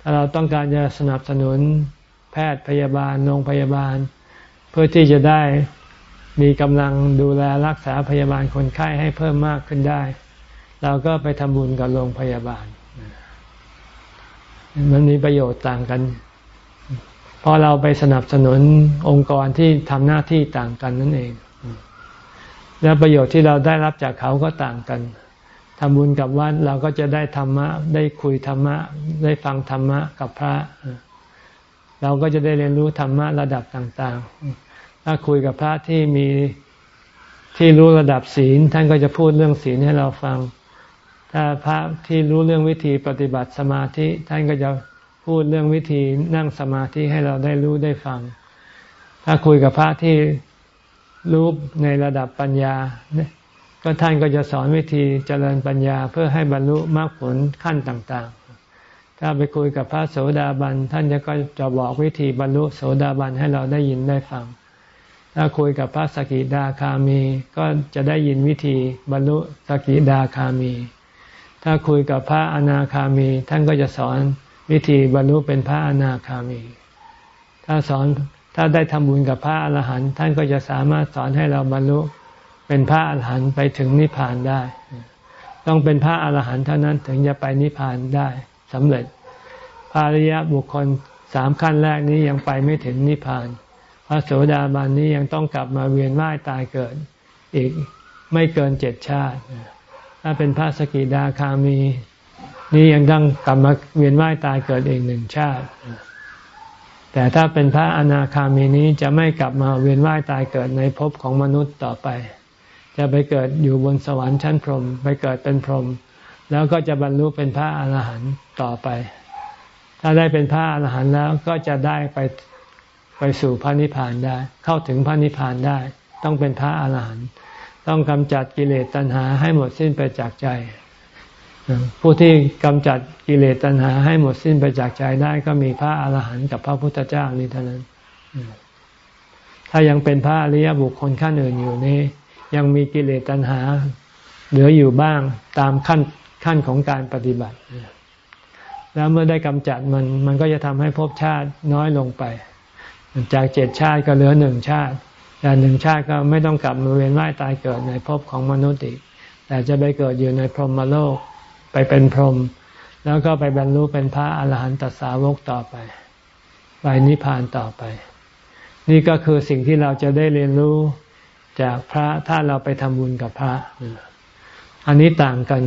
ถ้าเราต้องการจะสนับสนุนแพทย์พยาบาลโรงพยาบาล เพื่อที่จะได้มีกำลังดูแลรักษาพยาบาลคนไข้ให้เพิ่มมากขึ้นได้ เราก็ไปทำบุญกับโรงพยาบาล มันมีประโยชน์ต่างกัน เพราะเราไปสนับสนุนองค์กรที่ทำหน้าที่ต่างกันนั่นเอง แล้วประโยชน์ที่เราได้รับจากเขาก็ต่างกันทำบุญกับวัดเราก็จะได้ธรรมะ ได้คุยธรรมะ ได้ฟังธรรมะกับพระ เราก็จะได้เรียนรู้ธรรมะระดับต่าง ๆ ถ้าคุยกับพระที่มีที่รู้ระดับศีล ท่านก็จะพูดเรื่องศีลให้เราฟัง ถ้าพระที่รู้เรื่องวิธีปฏิบัติสมาธิ ท่านก็จะพูดเรื่องวิธีนั่งสมาธิให้เราได้รู้ได้ฟัง ถ้าคุยกับพระที่รู้ในระดับปัญญา ก็ท่านก็จะสอนวิธีเจริญปัญญาเพื่อให้บรรลุมรรคผลขั้นต่างๆ ถ้าไปคุยกับพระโสดาบัน ท่านจะก็จะบอกวิธีบรรลุโสดาบันให้เราได้ยินได้ฟัง ถ้าคุยกับพระสกิดาคามี ก็จะได้ยินวิธีบรรลุสกิดาคามี ถ้าคุยกับพระอนาคามี ท่านก็จะสอนวิธีบรรลุเป็นพระอนาคามี ถ้าสอนถ้าได้ทำบุญกับพระอรหันต์ท่านก็จะสามารถสอนให้เราบรรลุเป็นพระอรหันต์ไปถึงนิพพานได้ ต้องเป็นพระอรหันต์เท่านั้นถึงจะไปนิพพานได้สำเร็จพระริยบุคคลสามขั้นแรกนี้ยังไปไม่ถึงนิพพาน พระโสดาบันนี้ยังต้องกลับมาเวียนว่ายตายเกิด อีกไม่เกินเจ็ดชาติ ถ้าเป็นพระสกิดาคามี นี่ยังต้องกลับมาเวียนว่ายตายเกิดอีกหนึ่งชาติ แต่ถ้าเป็นพระอนาคามีนี้จะไม่กลับมาเวียนว่ายตายเกิดในภพของมนุษย์ต่อไป จะไปเกิดอยู่บนสวรรค์ชั้นพรหมไปเกิดเป็นพรหมแล้วก็จะบรรลุเป็นพระอรหันต์ต่อไป ถ้าได้เป็นพระอรหันต์แล้วก็จะได้ไปไปสู่พระนิพพานได้ เข้าถึงพระนิพพานได้ ต้องเป็นพระอรหันต์ ต้องกำจัดกิเลสตัณหาให้หมดสิ้นไปจากใจ ผู้ที่กำจัดกิเลสตัณหาให้หมดสิ้นไปจากใจได้ก็มีพระอาหารหันต์กับพระพุทธเจ้านี้เท่านั้น ถ้ายังเป็นพระอริยบุคคลขั้นอื่นอยู่นี้ ยังมีกิเลสตัณหา เหลืออยู่บ้างตามขั้นขั้นของการปฏิบัติ แล้วเมื่อได้กำจัดมันมันก็จะทำให้ภพชาติน้อยลงไป จากเจ็ดชาติก็เหลือหนึ่งชาติ แต่หนึ่งชาติก็ไม่ต้องกลับมาเวียนว่ายตายเกิดในภพของมนุษย์อีก แต่จะไปเกิดอยู่ในพรหมโลก ไปเป็นพรหมแล้วก็ไปบรรลุเป็นพระอาหารหันตสาวกต่อไป ไปนิพพานต่อไป นี่ก็คือสิ่งที่เราจะได้เรียนรู้จากพระถ้าเราไปทำบุญกับพระ อันนี้ต่างกัน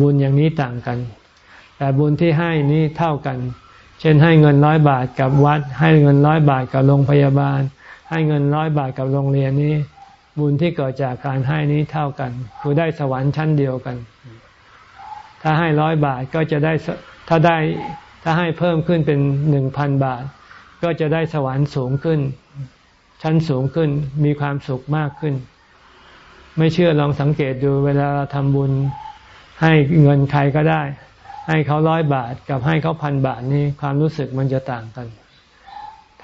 บุญอย่างนี้ต่างกัน แต่บุญที่ให้นี้เท่ากัน เช่นให้เงินร้อยบาทกับวัด ให้เงินร้อยบาทกับโรงพยาบาล ให้เงินร้อยบาทกับโรงเรียนนี้ บุญที่เกิดจากการให้นี้เท่ากัน คือได้สวรรค์ชั้นเดียวกัน ถ้าให้ร้อยบาทก็จะได้ถ้าได้ถ้าให้เพิ่มขึ้นเป็นหนึ่งพันบาท ก็จะได้สวรรค์สูงขึ้น ชั้นสูงขึ้นมีความสุขมากขึ้น ไม่เชื่อลองสังเกตดูเวลาเราทำบุญ ให้เงินใครก็ได้ ให้เขาร้อยบาทกับให้เขาพันบาทนี้ความรู้สึกมันจะต่างกัน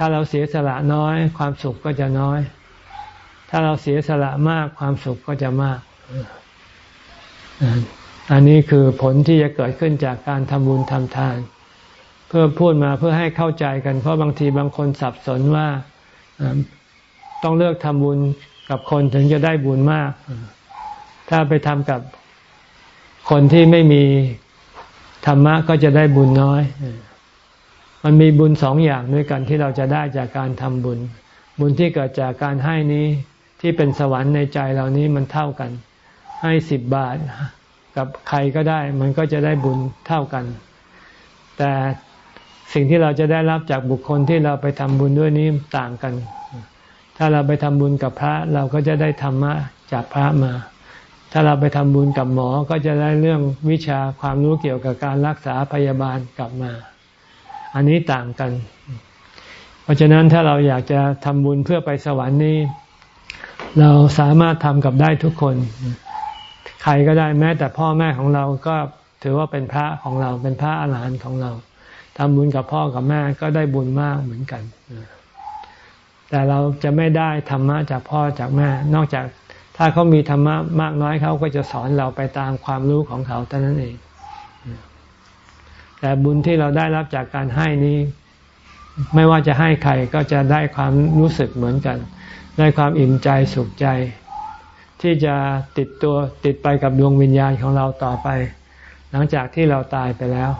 ถ้าเราเสียสละน้อยความสุขก็จะน้อย ถ้าเราเสียสละมากความสุขก็จะมาก อันนี้คือผลที่จะเกิดขึ้นจากการทำบุญทำทาน เพื่อพูดมาเพื่อให้เข้าใจกัน เพราะบางทีบางคนสับสนว่าต้องเลือกทำบุญกับคนถึงจะได้บุญมาก ถ้าไปทำกับคนที่ไม่มีธรรมะก็จะได้บุญน้อย มันมีบุญสองอย่างด้วยกันที่เราจะได้จากการทำบุญ บุญที่เกิดจากการให้นี้ที่เป็นสวรรค์ในใจเรานี้มันเท่ากัน ให้สิบบาทกับใครก็ได้ มันก็จะได้บุญเท่ากัน แต่สิ่งที่เราจะได้รับจากบุคคลที่เราไปทำบุญด้วยนี้ต่างกัน ถ้าเราไปทำบุญกับพระเราก็จะได้ธรรมะจากพระมา ถ้าเราไปทำบุญกับหมอก็จะได้เรื่องวิชาความรู้เกี่ยวกับการรักษาพยาบาลกลับมา อันนี้ต่างกัน เพราะฉะนั้นถ้าเราอยากจะทำบุญเพื่อไปสวรรค์นี้ เราสามารถทำกับได้ทุกคน ใครก็ได้แม้แต่พ่อแม่ของเราก็ถือว่าเป็นพระของเราเป็นพระอาหารหันต์ของเราทำบุญกับพ่อกับแม่ก็ได้บุญมากเหมือนกัน แต่เราจะไม่ได้ธรรมะจากพ่อจากแม่ นอกจากถ้าเขามีธรรมะมากน้อยเขาก็จะสอนเราไปตามความรู้ของเขาเท่านั้นเอง แต่บุญที่เราได้รับจากการให้นี้ ไม่ว่าจะให้ใครก็จะได้ความรู้สึกเหมือนกัน ได้ความอิ่มใจสุขใจ ที่จะติดตัวติดไปกับดวงวิญญาณของเราต่อไป หลังจากที่เราตายไปแล้ว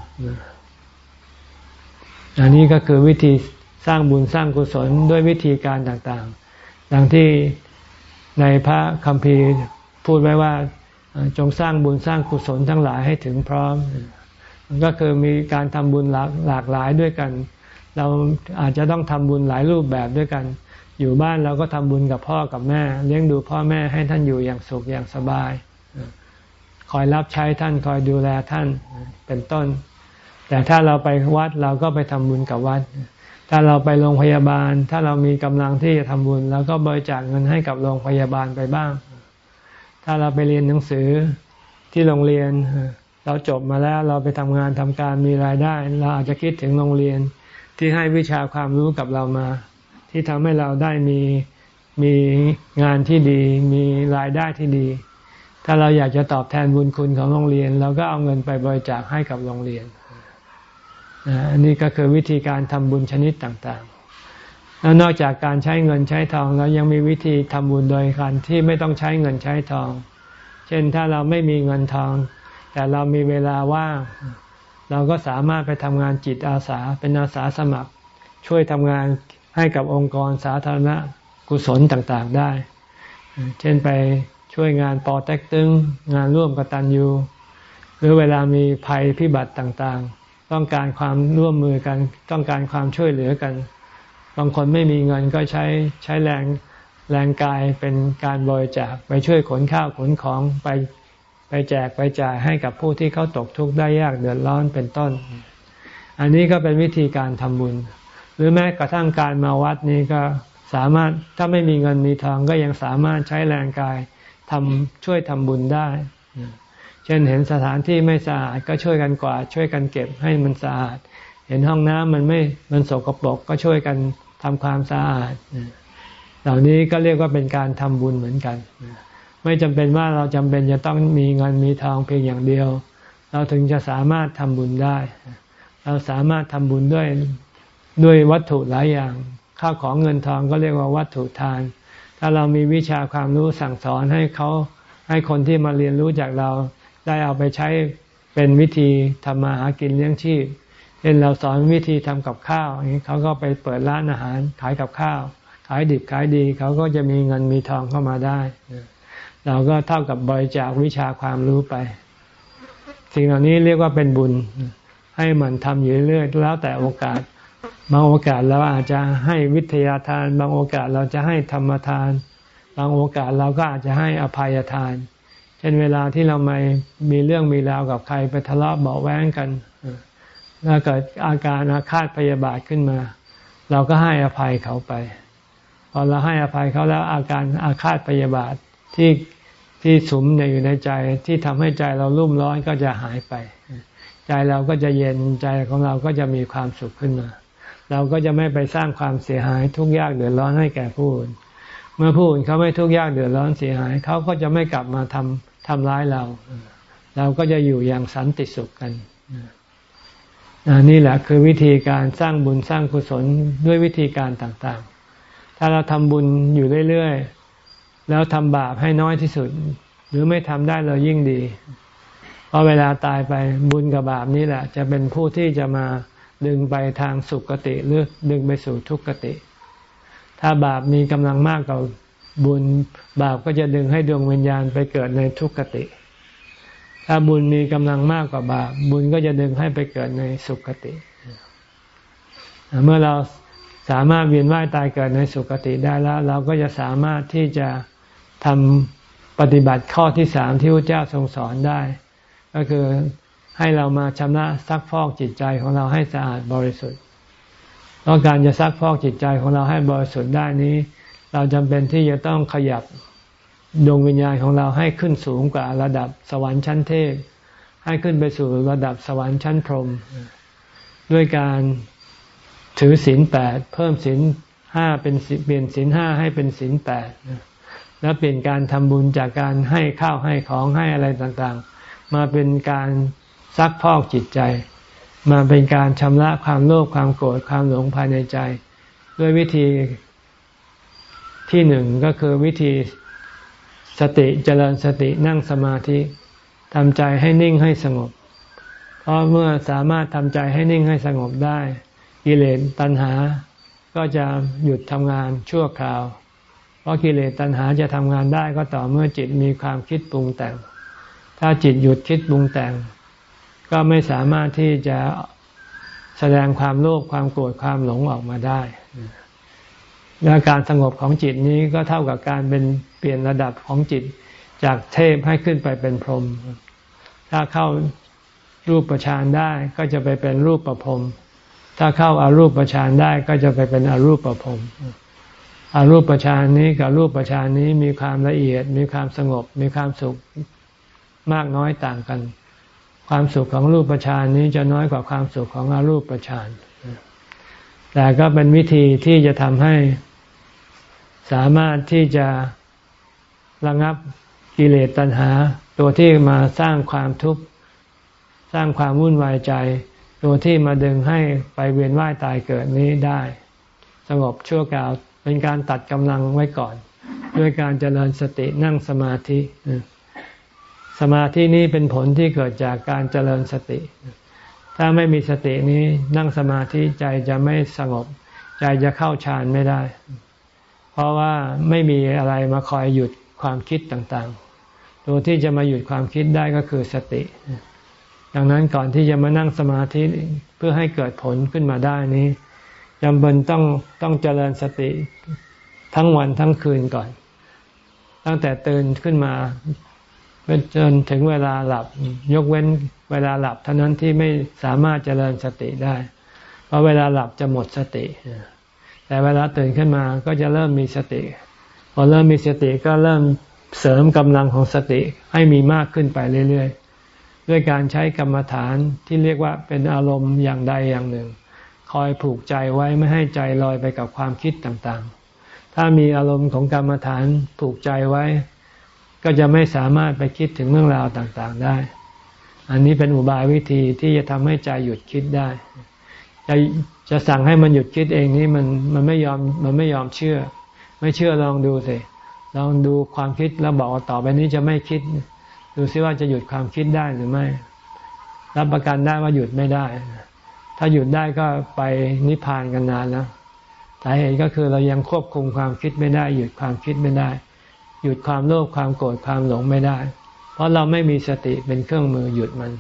อันนี้ก็คือวิธีสร้างบุญสร้างกุศลด้วยวิธีการต่างๆ ดังที่ในพระคัมภีร์พูดไว้ว่าจงสร้างบุญสร้างกุศลทั้งหลายให้ถึงพร้อม ก็คือมีการทำบุญหลากหลากหลายด้วยกัน เราอาจจะต้องทำบุญหลายรูปแบบด้วยกัน อยู่บ้านเราก็ทำบุญกับพ่อกับแม่ เลี้ยงดูพ่อแม่ให้ท่านอยู่อย่างสุขอย่างสบาย คอยรับใช้ท่านคอยดูแลท่านเป็นต้น แต่ถ้าเราไปวัดเราก็ไปทำบุญกับวัด ถ้าเราไปโรงพยาบาล ถ้าเรามีกำลังที่จะทำบุญเราก็บริจาคเงินให้กับโรงพยาบาลไปบ้าง ถ้าเราไปเรียนหนังสือที่โรงเรียน เราจบมาแล้วเราไปทำงานทำการมีรายได้ เราอาจจะคิดถึงโรงเรียนที่ให้วิชาความรู้กับเรามา ที่ทำให้เราได้มีมีงานที่ดี มีรายได้ที่ดี ถ้าเราอยากจะตอบแทนบุญคุณของโรงเรียน เราก็เอาเงินไปบริจาคให้กับโรงเรียนอันนี้ก็คือวิธีการทำบุญชนิดต่างๆแล้วนอกจากการใช้เงินใช้ทองแล้วยังมีวิธีทำบุญโดยการที่ไม่ต้องใช้เงินใช้ทอง เช่นถ้าเราไม่มีเงินทอง แต่เรามีเวลาว่างเราก็สามารถไปทำงานจิตอาสาเป็นอาสาสมัคร ช่วยทำงานให้กับองค์กรสาธารณะกุศลต่างๆได้ เช่นไปช่วยงานปอแต็กตึงงานร่วมกตันยูหรือเวลามีภัยพิบัติต่างๆ ต้องการความร่วมมือกัน ต้องการความช่วยเหลือกัน บางคนไม่มีเงินก็ใช้ใช้แรงแรงกายเป็นการบริจาคไปช่วยขนข้าวขนของไป ไปแจกไปจ่ายให้กับผู้ที่เขาตกทุกข์ได้ยากเดือดร้อนเป็นต้น อันนี้ก็เป็นวิธีการทำบุญ หรือแม้กระทั่งการมาวัดนี้ก็สามารถถ้าไม่มีเงินมีทองก็ยังสามารถใช้แรงกายทำช่วยทำบุญได้ เช่นเห็นสถานที่ไม่สะอาดก็ช่วยกันกวาดช่วยกันเก็บให้มันสะอาด เห็นห้องน้ำมันไม่มันสกปรกก็ช่วยกันทำความสะอาด เหล่านี้ก็เรียกว่าเป็นการทำบุญเหมือนกัน ไม่จำเป็นว่าเราจำเป็นจะต้องมีเงินมีทองเพียงอย่างเดียว เราถึงจะสามารถทำบุญได้ เราสามารถทำบุญด้วยด้วยวัตถุหลายอย่าง ข้าวของเงินทองก็เรียกว่าวัตถุทาน ถ้าเรามีวิชาความรู้สั่งสอนให้เขาให้คนที่มาเรียนรู้จากเราได้เอาไปใช้เป็นวิธีทำมาหากินเลี้ยงชีพเช่นเราสอนวิธีทำกับข้าวอย่างนี้เขาก็ไปเปิดร้านอาหารขายกับข้าว ขายดิบขายดีเขาก็จะมีเงินมีทองเข้ามาได้ เราก็เท่ากับบริจาควิชาความรู้ไป สิ่งเหล่านี้เรียกว่าเป็นบุญ ให้มันทำอยู่เรื่อยแล้วแต่โอกาส บางโอกาสเราอาจจะให้วิทยาทาน บางโอกาสเราจะให้ธรรมทาน บางโอกาสเราก็อาจจะให้อภัยทาน เช่นเวลาที่เราไม่มีเรื่องมีราวกับใครไปทะเลาะเบาแว้งกันแล้วเกิดอาการอาฆาตพยาบาทขึ้นมา เราก็ให้อภัยเขาไป พอเราให้อภัยเขาแล้วอาการอาฆาตพยาบาท ที่ที่สุมอยู่ในใจที่ทำให้ใจเรารุ่มร้อนก็จะหายไป ใจเราก็จะเย็นใจของเราก็จะมีความสุขขึ้นมา เราก็จะไม่ไปสร้างความเสียหายทุกข์ยากเดือดร้อนให้แก่ผู้อื่นเมื่อผู้อื่นเขาไม่ทุกข์ยากเดือดร้อนเสียหายเขาก็จะไม่กลับมาทำทำร้ายเรา เราก็จะอยู่อย่างสันติสุขกันนี่แหละคือวิธีการสร้างบุญสร้างกุศลด้วยวิธีการต่างๆ ถ้าเราทำบุญอยู่เรื่อยๆ แล้วทำบาปให้น้อยที่สุด หรือไม่ทำได้เรายิ่งดี เพราะเวลาตายไปบุญกับบาปนี้แหละ จะเป็นผู้ที่จะมาดึงไปทางสุคติ หรือดึงไปสู่ทุกขติ ถ้าบาปมีกำลังมากกว่าบุญบาปก็จะดึงให้ดวงวิญญาณไปเกิดในทุกขติ ถ้าบุญมีกำลังมากกว่าบาป บุญก็จะดึงให้ไปเกิดในสุคติ เมื่อเราสามารถเวียนว่ายตายเกิดในสุคติได้แล้ว เราก็จะสามารถที่จะ ทำปฏิบัติข้อที่สามที่พระเจ้าทรงสอนได้ ก็คือให้เรามาชำระซักฟอกจิตใจของเราให้สะอาดบริสุทธิ์เพราะการจะซักฟอกจิตใจของเราให้บริสุทธิ์ได้นี้ เราจำเป็นที่จะต้องขยับดวงวิญญาณของเราให้ขึ้นสูงกว่าระดับสวรรค์ชั้นเทพ ให้ขึ้นไปสู่ระดับสวรรค์ชั้นพรหมด้วยการถือศีลแปดเพิ่มศีลห้าเป็นเปลี่ยนศีลห้าให้เป็นศีลแปด แล้วเปลี่ยนการทำบุญจากการให้ข้าวให้ของให้อะไรต่างๆ มาเป็นการซักพอกจิตใจ มาเป็นการชำระความโลภความโกรธความหลงภายในใจ ด้วยวิธีที่หนึ่งก็คือวิธีสติเจริญสตินั่งสมาธิทำใจให้นิ่งให้สงบ เพราะเมื่อสามารถทำใจให้นิ่งให้สงบได้ กิเลสตัณหาก็จะหยุดทำงานชั่วคราว เพราะกิเลสตัณหาจะทำงานได้ก็ต่อเมื่อจิตมีความคิดปรุงแต่ง ถ้าจิตหยุดคิดปรุงแต่ง ก็ไม่สามารถที่จะแสดงความโลภความโกรธความหลงออกมาได้และการสงบของจิตนี้ก็เท่ากับการเป็นเปลี่ยนระดับของจิตจากเทพให้ขึ้นไปเป็นพรหม ถ้าเข้ารูปประชานได้ก็จะไปเป็นรูปประพรม ถ้าเข้าอารูปประชานได้ก็จะไปเป็นอรูปประพรม อารูปประชานนี้กับรูปประชานนี้มีความละเอียด มีความสงบ มีความสุขมากน้อยต่างกัน ความสุขของรูปประชานนี้จะน้อยกว่าความสุขของอารูปประชานแต่ก็เป็นวิธีที่จะทำให้สามารถที่จะระงับกิเลสตัณหา ตัวที่มาสร้างความทุกข์สร้างความวุ่นวายใจ ตัวที่มาดึงให้ไปเวียนว่ายตายเกิดนี้ได้ สงบชั่วคราว เป็นการตัดกำลังไว้ก่อน ด้วยการเจริญสตินั่งสมาธิ สมาธินี้เป็นผลที่เกิดจากการเจริญสติ ถ้าไม่มีสตินี้นั่งสมาธิใจจะไม่สงบ ใจจะเข้าฌานไม่ได้ เพราะว่าไม่มีอะไรมาคอยหยุดความคิดต่างๆ ตัวที่จะมาหยุดความคิดได้ก็คือสติ ดังนั้นก่อนที่จะมานั่งสมาธิเพื่อให้เกิดผลขึ้นมาได้นี้ จำเป็นต้องต้องเจริญสติทั้งวันทั้งคืนก่อน ตั้งแต่ตื่นขึ้นมาจนถึงเวลาหลับ ยกเว้นเวลาหลับเท่านั้นที่ไม่สามารถเจริญสติได้ เพราะเวลาหลับจะหมดสติ แต่เวลาตื่นขึ้นมาก็จะเริ่มมีสติ พอเริ่มมีสติก็เริ่มเสริมกำลังของสติให้มีมากขึ้นไปเรื่อยๆ ด้วยการใช้กรรมฐานที่เรียกว่าเป็นอารมณ์อย่างใดอย่างหนึ่ง คอยผูกใจไว้ไม่ให้ใจลอยไปกับความคิดต่างๆ ถ้ามีอารมณ์ของกรรมฐานผูกใจไว้ ก็จะไม่สามารถไปคิดถึงเรื่องราวต่างๆได้ อันนี้เป็นอุบายวิธีที่จะทำให้ใจหยุดคิดได้ จะจะสั่งให้มันหยุดคิดเองนี่มันมันไม่ยอมมันไม่ยอมเชื่อ ไม่เชื่อลองดูสิลองดูความคิดแล้วบอกว่าต่อไปนี้จะไม่คิด ดูซิว่าจะหยุดความคิดได้หรือไม่ รับประกันได้ว่าหยุดไม่ได้ ถ้าหยุดได้ก็ไปนิพพานกันนานแล้วสาเหตุก็คือเรายังควบคุมความคิดไม่ได้ หยุดความคิดไม่ได้ หยุดความโลภความโกรธความหลงไม่ได้ เพราะเราไม่มีสติเป็นเครื่องมือหยุดมัน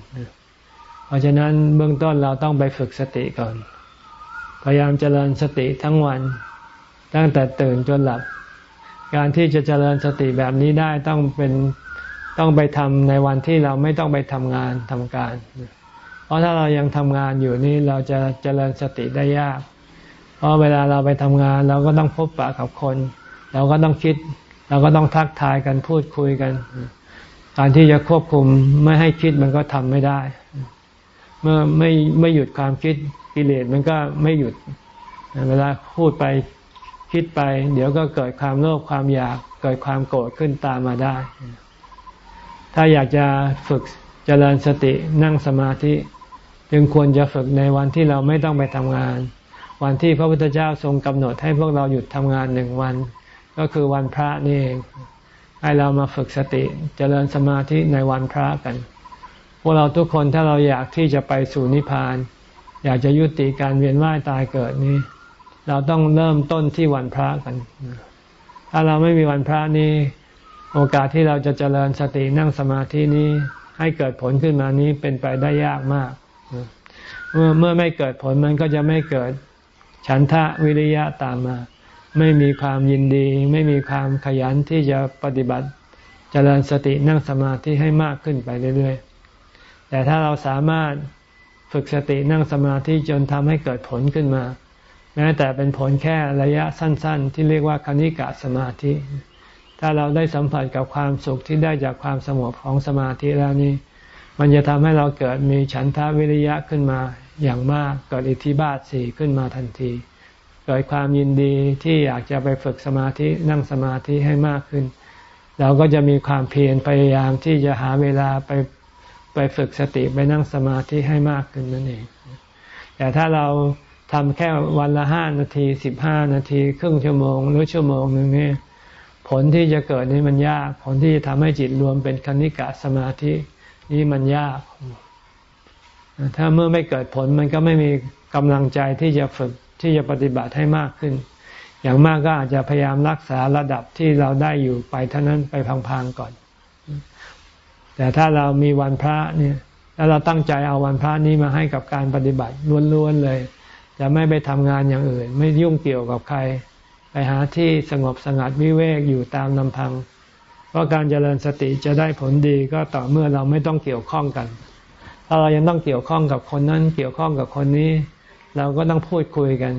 เพราะฉะนั้นเบื้องต้นเราต้องไปฝึกสติก่อน พยายามเจริญสติทั้งวัน ตั้งแต่ตื่นจนหลับ การที่จะเจริญสติแบบนี้ได้ต้องเป็นต้องไปทำในวันที่เราไม่ต้องไปทำงานทำการเราะถ้าเรายังทำงานอยู่นี่เราจะเจริญสติได้ยาก เพราะเวลาเราไปทำงานเราก็ต้องพบปะกับคน เราก็ต้องคิด เราก็ต้องทักทายกันพูดคุยกัน การที่จะควบคุมไม่ให้คิดมันก็ทำไม่ได้ เมื่อไม่ไม่หยุดความคิดกิเลสมันก็ไม่หยุด เวลาพูดไปคิดไป เดี๋ยวก็เกิดความโลภความอยากเกิดความโกรธขึ้นตามมาได้ ถ้าอยากจะฝึกเจริญสตินั่งสมาธิ จึงควรจะฝึกในวันที่เราไม่ต้องไปทำงาน วันที่พระพุทธเจ้าทรงกำหนดให้พวกเราหยุดทำงานหนึ่งวัน ก็คือวันพระนี่เองให้เรามาฝึกสติจเจริญสมาธิในวันพระกัน พวกเราทุกคนถ้าเราอยากที่จะไปสู่นิพพาน อยากจะยุติการเวียนว่ายตายเกิดนี้ เราต้องเริ่มต้นที่วันพระกัน ถ้าเราไม่มีวันพระนี้โอกาสที่เราจะเจริญสตินั่งสมาธินี้ให้เกิดผลขึ้นมานี้เป็นไปได้ยากมาก เมื่อเมื่อไม่เกิดผลมันก็จะไม่เกิดฉันทะวิริยะตามมา ไม่มีความยินดี ไม่มีความขยันที่จะปฏิบัติจเจริญสตินั่งสมาธิให้มากขึ้นไปเรื่อยๆ แต่ถ้าเราสามารถฝึกสตินั่งสมาธิจนทำให้เกิดผลขึ้นมาแม้แต่เป็นผลแค่ระยะสั้น ๆ ที่เรียกว่าคณิกะสมาธิ ถ้าเราได้สัมผัสกับความสุขที่ได้จากความสงบของสมาธิแล้วนี้ มันจะทำให้เราเกิดมีฉันทาวิริยะขึ้นมาอย่างมากเกิดอิทธิบาทสี่ขึ้นมาทันที เกิดความยินดีที่อยากจะไปฝึกสมาธินั่งสมาธิให้มากขึ้น เราก็จะมีความเพียรพยายามที่จะหาเวลาไปไปฝึกสติไปนั่งสมาธิให้มากขึ้นนั่นเอง แต่ถ้าเราทำแค่วันละห้านาทีสิบห้านาที ครึ่งชั่วโมง หรือชั่วโมงหนึ่งนี่ผลที่จะเกิดนี่มันยาก ผลที่จะทำให้จิตรวมเป็นคณิกะสมาธิ นี่มันยาก ถ้าเมื่อไม่เกิดผลมันก็ไม่มีกำลังใจที่จะฝึกที่จะปฏิบัติให้มากขึ้น อย่างมากก็อาจจะพยายามรักษาระดับที่เราได้อยู่ไปเท่านั้นไปพังๆก่อน แต่ถ้าเรามีวันพระเนี่ยแล้วเราตั้งใจเอาวันพระนี้มาให้กับการปฏิบัติล้วนๆเลย จะไม่ไปทำงานอย่างอื่น ไม่ยุ่งเกี่ยวกับใคร ไปหาที่สงบสงัดวิเวกอยู่ตามลำพัง เพราะการเจริญสติจะได้ผลดีก็ต่อเมื่อเราไม่ต้องเกี่ยวข้องกัน ถ้าเรายังต้องเกี่ยวข้องกับคนนั้น เกี่ยวข้องกับคนนี้ เราก็ต้องพูดคุยกัน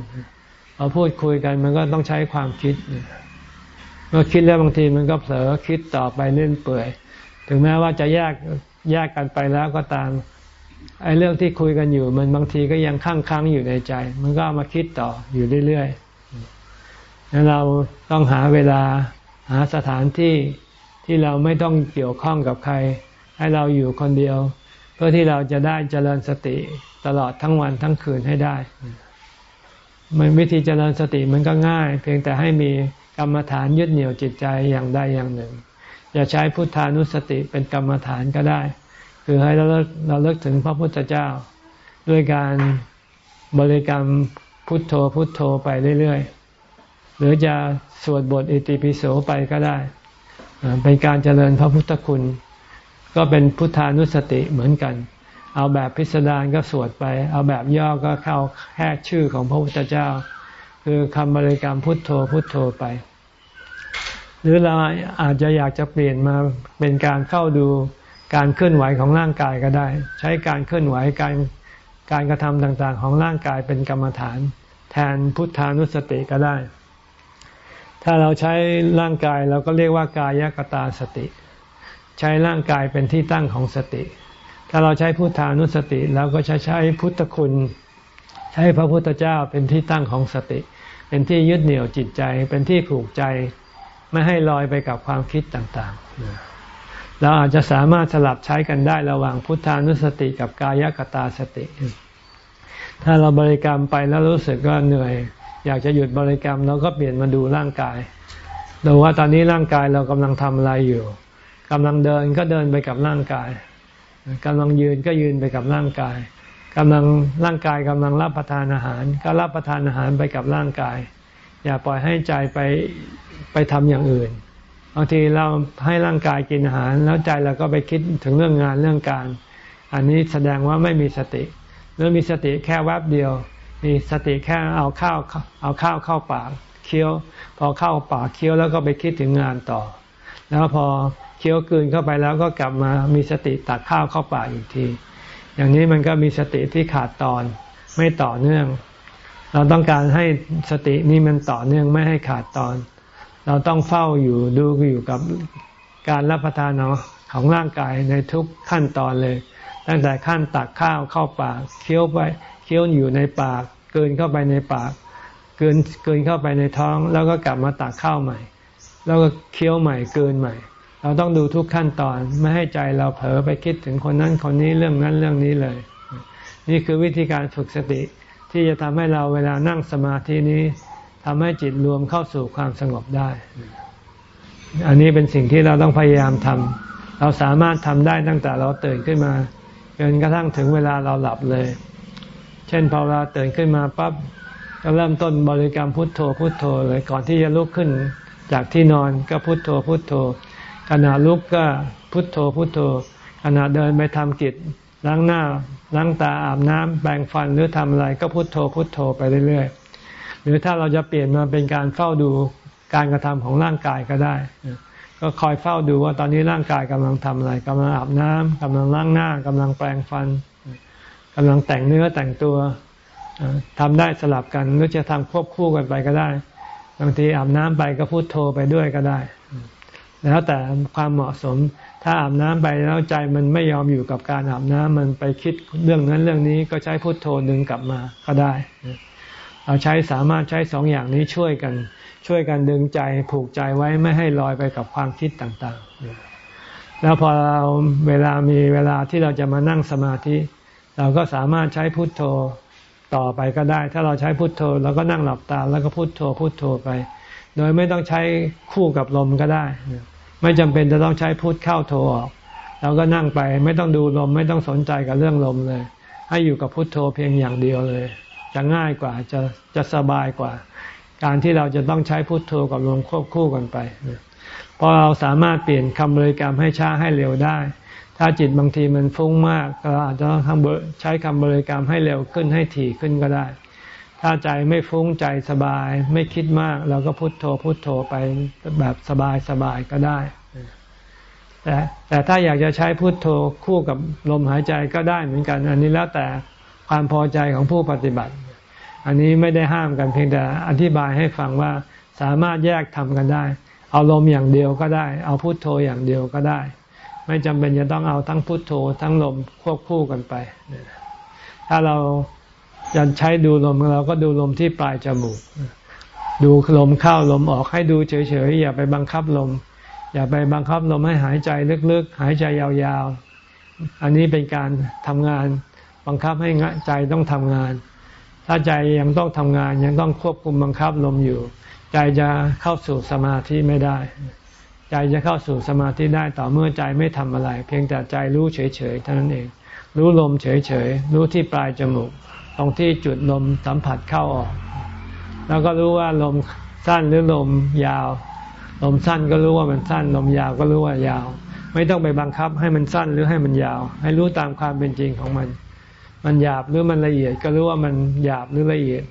เราพูดคุยกันมันก็ต้องใช้ความคิด เมื่อคิดแล้วบางทีมันก็เผลอคิดต่อไปเล่นเปื่อย ถึงแม้ว่าจะแยกแยกกันไปแล้วก็ตามไอ้เรื่องที่คุยกันอยู่ มันบางทีก็ยังค้างค้างอยู่ในใจ มันก็มาคิดต่ออยู่เรื่อยๆนั้นเราต้องหาเวลาหาสถานที่ ที่เราไม่ต้องเกี่ยวข้องกับใคร ให้เราอยู่คนเดียว เพื่อที่เราจะได้เจริญสติตลอดทั้งวันทั้งคืนให้ได้มันวิธีเจริญสติมันก็ง่าย เพียงแต่ให้มีกรรมฐานยึดเหนี่ยวจิตใจอย่างใดอย่างหนึ่งจะใช้พุทธานุสติเป็นกรรมฐานก็ได้ คือให้เราเลิกเราเลิกถึงพระพุทธเจ้า ด้วยการบริกรรมพุทโธพุทโธไปเรื่อยๆ หรือจะสวดบทอิติปิโสไปก็ได้ เป็นการเจริญพระพุทธคุณ ก็เป็นพุทธานุสติเหมือนกัน เอาแบบพิสดารก็สวดไป เอาแบบย่อก็เข้าแค่ชื่อของพระพุทธเจ้า คือคำบริกรรมพุทโธพุทโธไป หรือเราอาจจะอยากจะเปลี่ยนมาเป็นการเข้าดูการเคลื่อนไหวของร่างกายก็ได้ ใช้การเคลื่อนไหวการการกระทำต่างๆ ของร่างกายเป็นกรรมฐาน แทนพุทธานุสติก็ได้ ถ้าเราใช้ร่างกายเราก็เรียกว่ากายกตาสติ ใช้ร่างกายเป็นที่ตั้งของสติ ถ้าเราใช้พุทธานุสติเราก็จะใช้พุทธคุณ ใช้พระพุทธเจ้าเป็นที่ตั้งของสติ เป็นที่ยึดเหนี่ยวจิตใจ เป็นที่ผูกใจไม่ให้ลอยไปกับความคิดต่างๆ เราอาจจะสามารถสลับใช้กันได้ระหว่างพุทธานุสติกับกายกตาสติ ถ้าเราบริกรรมไปแล้วรู้สึกว่าเหนื่อย อยากจะหยุดบริกรรมเราก็เปลี่ยนมาดูร่างกายดูว่าตอนนี้ร่างกายเรากำลังทำอะไรอยู่กำลังเดินก็เดินไปกับร่างกายกำลังยืนก็ยืนไปกับร่างกายกำลังร่างกายกำลังรับประทานอาหาร ก็รับประทานอาหารไปกับร่างกาย อย่าปล่อยให้ใจไปไปทำอย่างอื่นบางทีเราให้ร่างกายกินอาหาร แล้วใจเราก็ไปคิดถึงเรื่องงานเรื่องการ อันนี้แสดงว่าไม่มีสติหรือมีสติแค่แวบเดียว มีสติแค่เอาข้าวเอาข้าวเข้าปากเคี้ยว พอเข้าปากเคี้ยวแล้วก็ไปคิดถึงงานต่อ แล้วพอเคี้ยวกืนเข้าไปแล้วก็กลับมามีสติตักข้าวเข้าปากอีกที อย่างนี้มันก็มีสติที่ขาดตอนไม่ต่อเนื่อง เราต้องการให้สตินี้มันต่อเนื่องไม่ให้ขาดตอน เราต้องเฝ้าอยู่ดูอยู่กับการรับประทานของร่างกายในทุกขั้นตอนเลย ตั้งแต่ขั้นตักข้าวเข้าปากเคี้ยวไปเคี้ยวอยู่ในปาก เกินเข้าไปในปาก เกินเกินเข้าไปในท้อง แล้วก็กลับมาตักข้าวใหม่ แล้วก็เคี้ยวใหม่เกินใหม่ เราต้องดูทุกขั้นตอนไม่ให้ใจเราเผลอไปคิดถึงคนนั้นคนนี้เรื่องนั้นเรื่องนี้เลย นี่คือวิธีการฝึกสติที่จะทำให้เราเวลานั่งสมาธินี้ทำให้จิตรวมเข้าสู่ความสงบได้ อันนี้เป็นสิ่งที่เราต้องพยายามทำเราสามารถทำได้ตั้งแต่เราตื่นขึ้นมาจนกระทั่งถึงเวลาเราหลับเลย เช่นพอเราตื่นขึ้นมาปั๊บก็เริ่มต้นบริกรรมพุทโธพุทโธเลยก่อนที่จะลุกขึ้นจากที่นอนก็พุทโธพุทโธขณะลุกก็พุทโธพุทโธขณะเดินไปทำกิจล้างหน้าล้างตาอาบน้ำแปรงฟันหรือทำอะไรก็พุทโธพุทโธไปเรื่อยๆหรือถ้าเราจะเปลี่ยนมาเป็นการเฝ้าดูการกระทำของร่างกายก็ได้ ก็คอยเฝ้าดูว่าตอนนี้ร่างกายกำลังทำอะไรกำลังอาบน้ำกำลังล้างหน้ากำลังแปรงฟัน กำลังแต่งเนื้อแต่งตัวทำได้สลับกันหรือจะทำควบคู่กันไปก็ได้ บางทีอาบน้ำไปก็พูดโทรไปด้วยก็ได้ แล้วแต่ความเหมาะสม ถ้าอาบน้ำไปแล้วใจมันไม่ยอมอยู่กับการอาบน้ำมันไปคิดเรื่องนั้นเรื่องนี้ก็ใช้พุโทโธดึงกลับมาก็ได้ เราใช้สามารถใช้สองอย่างนี้ช่วยกัน ช่วยกันดึงใจผูกใจไว้ไม่ให้ลอยไปกับความคิดต่างๆ แล้วพอเราเวลามีเวลาที่เราจะมานั่งสมาธิ เราก็สามารถใช้พุทโธต่อไปก็ได้ ถ้าเราใช้พุทโธเราก็นั่งหลับตาแล้วก็พุทโธพุทโธไป โดยไม่ต้องใช้คู่กับลมก็ได้ ไม่จำเป็นจะต้องใช้พุทเข้าโธออกเราก็นั่งไปไม่ต้องดูลมไม่ต้องสนใจกับเรื่องลมเลย ให้อยู่กับพุทโธเพียงอย่างเดียวเลยจะง่ายกว่าจะจะสบายกว่า การที่เราจะต้องใช้พุทโธกับลมควบคู่กันไปพราะเราสามารถเปลี่ยนคำบริกรรมให้ช้าให้เร็วได้ ถ้าจิตบางทีมันฟุ้งมากเราอาจจะต้องใช้คำบริกรรมให้เร็วขึ้นให้ถี่ขึ้นก็ได้ ถ้าใจไม่ฟุ้งใจสบาย ไม่คิดมากเราก็พุโทโธพุโทโธไปแบบสบายสบายก็ได้ แต่แต่ถ้าอยากจะใช้พุโทโธคู่กับลมหายใจก็ได้เหมือนกัน อันนี้แล้วแต่ความพอใจของผู้ปฏิบัติ อันนี้ไม่ได้ห้ามกันเพียงแต่อธิบายให้ฟังว่าสามารถแยกทำกันได้ เอาลมอย่างเดียวก็ได้ เอาพุโทโธอย่างเดียวก็ได้ ไม่จำเป็นจะต้องเอาทั้งพุทโธทั้งลมควบคู่กันไป ถ้าเราจะใช้ดูลมเราก็ดูลมที่ปลายจมูก ดูลมเข้าลมออกให้ดูเฉยๆอย่าไปบังคับลม อย่าไปบังคับลมให้หายใจลึกๆ หายใจยาวๆ อันนี้เป็นการทำงานบังคับให้ใจต้องทำงาน ถ้าใจยังต้องทำงานยังต้องควบคุมบังคับลมอยู่ ใจจะเข้าสู่สมาธิไม่ได้ ใจจะเข้าสู่สมาธิได้ต่อเมื่อใจไม่ทำอะไร เพียงแต่ใจรู้เฉยๆเท่านั้นเอง รู้ลมเฉยๆ รู้ที่ปลายจมูก ตรงที่จุดลมสัมผัสเข้าออก แล้วก็รู้ว่าลมสั้นหรือลมยาว ลมสั้นก็รู้ว่ามันสั้น ลมยาวก็รู้ว่ายาว ไม่ต้องไปบังคับให้มันสั้นหรือให้มันยาว ให้รู้ตามความเป็นจริงของมัน มันหยาบหรือมันละเอียดก็รู้ว่ามันหยาบหรือละเอียด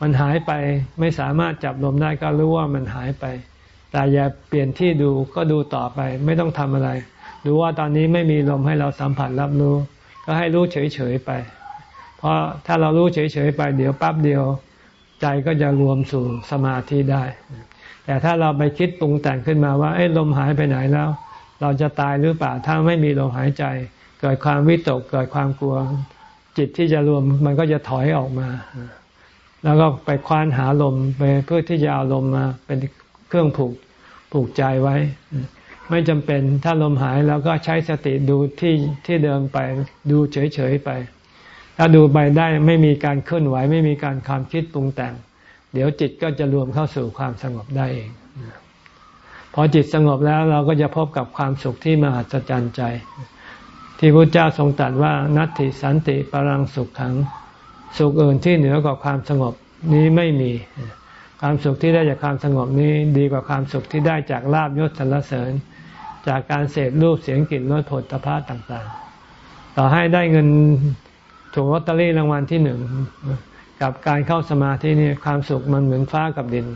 มันหายไปไม่สามารถจับลมได้ก็รู้ว่ามันหายไป แต่อย่าเปลี่ยนที่ดูก็ดูต่อไป ไม่ต้องทำอะไร ดูว่าตอนนี้ไม่มีลมให้เราสัมผัสรับรู้ ก็ให้รู้เฉยๆไป เพราะถ้าเรารู้เฉยๆไป เดี๋ยวปั๊บเดียว ใจก็จะรวมสู่สมาธิได้ แต่ถ้าเราไปคิดปรุงแต่งขึ้นมาว่าเอ้ลมหายไปไหนแล้ว เราจะตายหรือเปล่าถ้าไม่มีลมหายใจ เกิดความวิตกเกิดความกลัว จิตที่จะรวมมันก็จะถอยออกมา แล้วก็ไปคว้านหาลมไปเพื่อที่จะเอาลมมาเป็นเครื่องผูก ผูกใจไว้ ไม่จำเป็นถ้าลมหายเราก็ใช้สติดูที่ที่เดิมไปดูเฉยๆไป ถ้าดูไปได้ไม่มีการเคลื่อนไหว ไม่มีการความคิดปรุงแต่ง เดี๋ยวจิตก็จะรวมเข้าสู่ความสงบได้เองพอจิตสงบแล้วเราก็จะพบกับความสุขที่มหัศจรรย์ใจ ที่พระเจ้าทรงตรัสว่านัตติสันติปรังสุขขัง สุขอื่นที่เหนือกว่าความสงบนี้ไม่มี ความสุขที่ได้จากความสงบนี้ดีกว่าความสุขที่ได้จากลาบยศสรรเสริญ จากการเสพรูปเสียงกลิ่นรสผลตภะต่างๆ ต่อให้ได้เงินถูกลอตเตอรี่รางวัลที่หนึ่งกับการเข้าสมาธินี่ความสุขมันเหมือนฟ้ากับดิน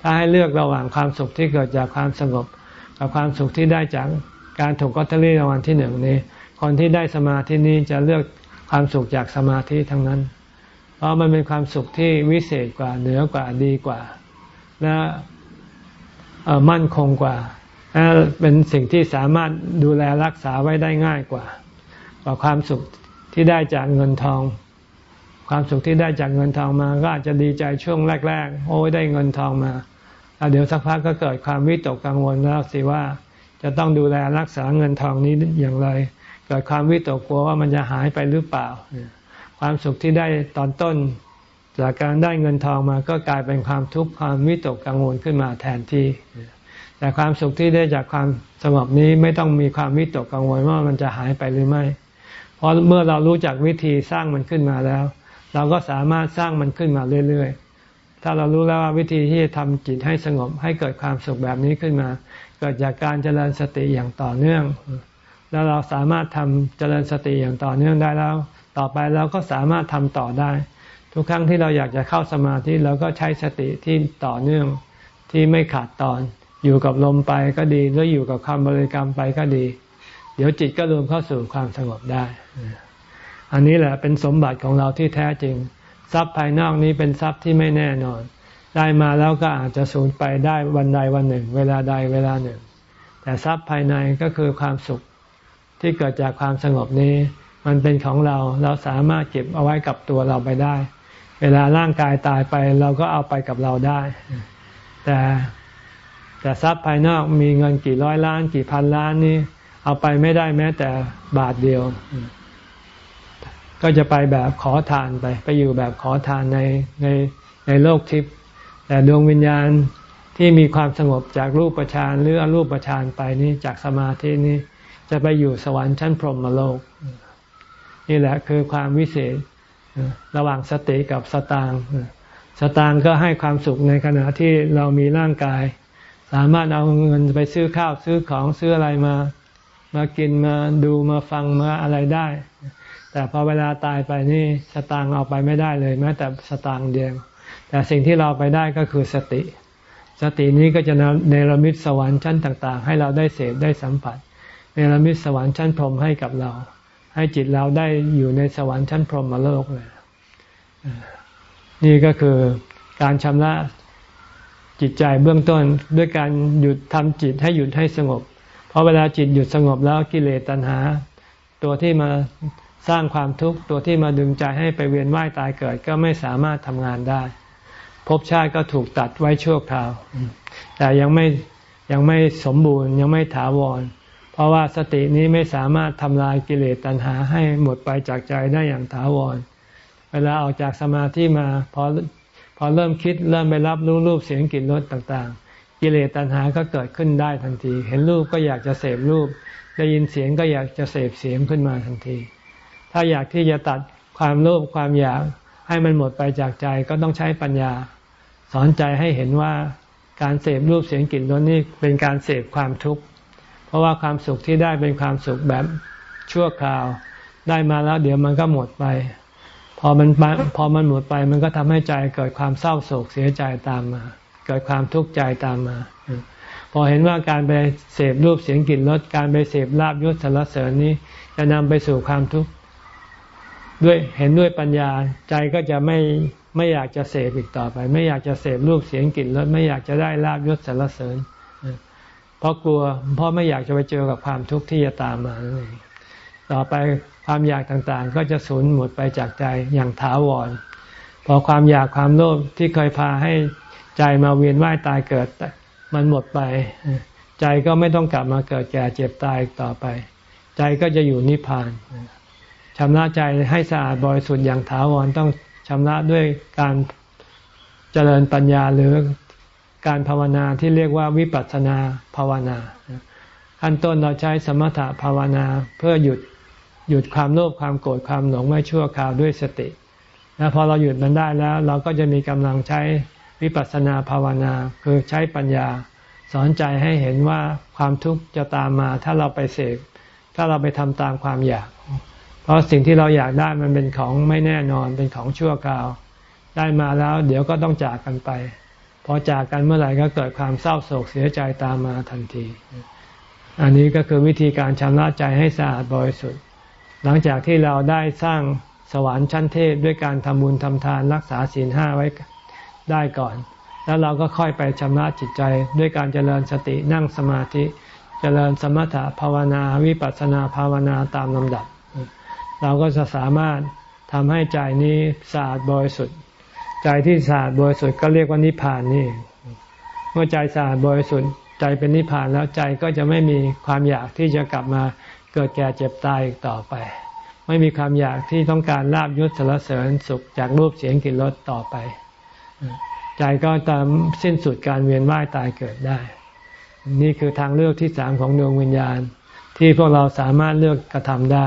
ถ้าให้เลือกระหว่างความสุขที่เกิดจากความสงบ กับความสุขที่ได้จากการถูกลอตเตอรี่รางวัลที่หนึ่งนี้ คนที่ได้สมาธินี้จะเลือกความสุขจากสมาธิทั้งนั้น เพราะมันเป็นความสุขที่วิเศษกว่าเหนือกว่าดีกว่า และมั่นคงกว่าเป็นสิ่งที่สามารถดูแลรักษาไว้ได้ง่ายกว่า กว่าความสุขที่ได้จากเงินทอง ความสุขที่ได้จากเงินทองมา ก็อาจจะดีใจช่วงแรก ๆ โอ้ยได้เงินทองมาเดี๋ยวสักพักก็เกิดความวิตกกังวลแล้วสิว่าจะต้องดูแลรักษาเงินทองนี้อย่างไร เกิดความวิตกกลัวว่ามันจะหายไปหรือเปล่า ความสุขที่ได้ตอนต้น จากการได้เงินทองมาก็กลายเป็นความทุกข์ความวิตกกังวลขึ้นมาแทนที่ แต่ความสุขที่ได้จากความสงบนี้ไม่ต้องมีความวิตกกังวลว่ามันจะหายไปหรือไม่ เพราะเมื่อเรารู้จักวิธีสร้างมันขึ้นมาแล้ว เราก็สามารถสร้างมันขึ้นมาเรื่อยๆ ถ้าเรารู้แล้วว่าวิธีที่จะทำจิตให้สงบให้เกิดความสุขแบบนี้ขึ้นมา เกิดจากการเจริญสติอย่างต่อเนื่อง แล้วเราสามารถทำเจริญสติอย่างต่อเนื่องได้แล้ว ต่อไปเราก็สามารถทำต่อได้ ทุกครั้งที่เราอยากจะเข้าสมาธิเราก็ใช้สติที่ต่อเนื่องที่ไม่ขาดตอน อยู่กับลมไปก็ดีหรืออยู่กับคำบริกรรมไปก็ดี เดี๋ยวจิตก็รวมเข้าสู่ความสงบได้ อันนี้แหละเป็นสมบัติของเราที่แท้จริง ทรัพย์ภายนอกนี้เป็นทรัพย์ที่ไม่แน่นอน ได้มาแล้วก็อาจจะสูญไปได้วันใดวันหนึ่ง เวลาใดเวลาหนึ่ง แต่ทรัพย์ภายในก็คือความสุขที่เกิดจากความสงบนี้ มันเป็นของเราเราสามารถเก็บเอาไว้กับตัวเราไปได้ เวลาร่างกายตายไปเราก็เอาไปกับเราได้ แต่แต่ทรัพย์ภายนอกมีเงินกี่ร้อยล้าน กี่พันล้านนี่เอาไปไม่ได้แม้แต่บาทเดียว ก็จะไปแบบขอทานไป ไปอยู่แบบขอทานในในในโลกทิพย์แต่ดวงวิญญาณที่มีความสงบจากรูปประชานหรืออรูปประชานไปนี้จากสมาธินี้จะไปอยู่สวรรค์ชั้นพรหมโลก นี่แหละคือความวิเศษระหว่างสติกับสตางสตางก็ให้ความสุขในขณะที่เรามีร่างกาย สามารถเอาเงินไปซื้อข้าวซื้อของซื้ออะไรมามากินมาดูมาฟังมาอะไรได้ แต่พอเวลาตายไปนี่สตางเอาไปไม่ได้เลยแม้แต่สตางเดียว แต่สิ่งที่เราไปได้ก็คือสติ สตินี้ก็จะเนรมิตสวรรค์ชั้นต่าง ๆ ให้เราได้เสพได้สัมผัสเนรมิตสวรรค์ชั้นพรหมให้กับเรา ให้จิตเราได้อยู่ในสวรรค์ชั้นพรหมาโลกเลยนี่ก็คือการชำระจิตใจเบื้องต้นด้วยการหยุดทำจิตให้หยุดให้สงบ เพราะเวลาจิตหยุดสงบแล้วกิเลสตัณหา ตัวที่มาสร้างความทุกข์ตัวที่มาดึงใจให้ไปเวียนว่ายตายเกิด ก็ไม่สามารถทำงานได้ภพชาติก็ถูกตัดไว้ชั่วคราว แต่ยังไม่ยังไม่สมบูรณ์ยังไม่ถาวร เพราะว่าสตินี้ไม่สามารถทำลายกิเลสตัณหาให้หมดไปจากใจได้อย่างถาวร เวลาออกจากสมาธิมาพอพอเริ่มคิดเริ่มไปรับรู้รูปเสียงกลิ่นรสต่างๆ กิเลสตัณหาก็เกิดขึ้นได้ทันที เห็นรูปก็อยากจะเสพรูป ได้ยินเสียงก็อยากจะเสพเสียงขึ้นมาทันที ถ้าอยากที่จะตัดความโลภความอยากให้มันหมดไปจากใจก็ต้องใช้ปัญญา สอนใจให้เห็นว่าการเสพรูปเสียงกลิ่นรสนี่เป็นการเสพความทุกข์ เพราะว่าความสุขที่ได้เป็นความสุขแบบชั่วคราว ได้มาแล้วเดี๋ยวมันก็หมดไป พอมันพอมันหมดไปมันก็ทำให้ใจเกิดความเศร้าโศกเสียใจตามมา เกิดความทุกข์ใจตามมา พอเห็นว่าการไปเสพรูปเสียงกลิ่นรสการไปเสพลาบยศสารเสริญนี้ จะนำไปสู่ความทุกข์ด้วยเห็นด้วยปัญญาใจก็จะไม่ไม่อยากจะเสพอีกต่อไป ไม่อยากจะเสพรูปเสียงกลิ่นรสไม่อยากจะได้ลาบยศสรรเสริญ เพราะกลัวเพราะไม่อยากจะไปเจอกับความทุกข์ที่จะตามมาต่อไปความอยากต่างๆ ก็จะสูญหมดไปจากใจอย่างถาวรพอความอยากความโลภที่เคยพาให้ใจมาเวียนว่ายตายเกิดมันหมดไป ใจก็ไม่ต้องกลับมาเกิดแก่เจ็บตายต่อไป ใจก็จะอยู่นิพพานชำระใจให้สะอาดบริสุทธิ์อย่างถาวรต้องชำระด้วยการเจริญปัญญาหรือ การภาวนาที่เรียกว่าวิปัสสนาภาวนา ขั้นต้นเราใช้สมถะภาวนาเพื่อหยุดหยุดความโลภความโกรธความหลงไม่ชั่วคราวด้วยสติ แล้วพอเราหยุดมันได้แล้ว เราก็จะมีกำลังใช้วิปัสสนาภาวนา คือใช้ปัญญา สอนใจให้เห็นว่าความทุกข์จะตามมาถ้าเราไปเสกถ้าเราไปทำตามความอยาก เพราะสิ่งที่เราอยากได้มันเป็นของไม่แน่นอนเป็นของชั่วคราว ได้มาแล้ว เดี๋ยวก็ต้องจากกันไป พอจากกันเมื่อไหร่ก็เกิดความเศร้าโศกเสียใจตามมาทันที อันนี้ก็คือวิธีการชำระใจให้สะอาดบริสุทธิ์ หลังจากที่เราได้สร้างสวรรค์ชั้นเทพด้วยการทำบุญทำทานรักษาศีลห้าไว้ได้ก่อน แล้วเราก็ค่อยไปชำระจิตใจด้วยการเจริญสตินั่งสมาธิ เจริญสมถะภาวนาวิปัสสนาภาวนาตามลำดับ เราก็จะสามารถทำให้ใจนี้สะอาดบริสุทธิ์ ใจที่สะอาดบริสุทธิ์ก็เรียกว่านิพพานนี่ เมื่อใจสะอาดบริสุทธิ์ใจเป็นนิพพานแล้วใจก็จะไม่มีความอยากที่จะกลับมาเกิดแก่เจ็บตายอีกต่อไป ไม่มีความอยากที่ต้องการลาบยศสารเสริญสุขจากรูปเสียงกลิ่นรสต่อไป ใจก็ตามสิ้นสุดการเวียนว่ายตายเกิดได้ นี่คือทางเลือกที่สามของดวงวิญญาณ ที่พวกเราสามารถเลือกกระทำได้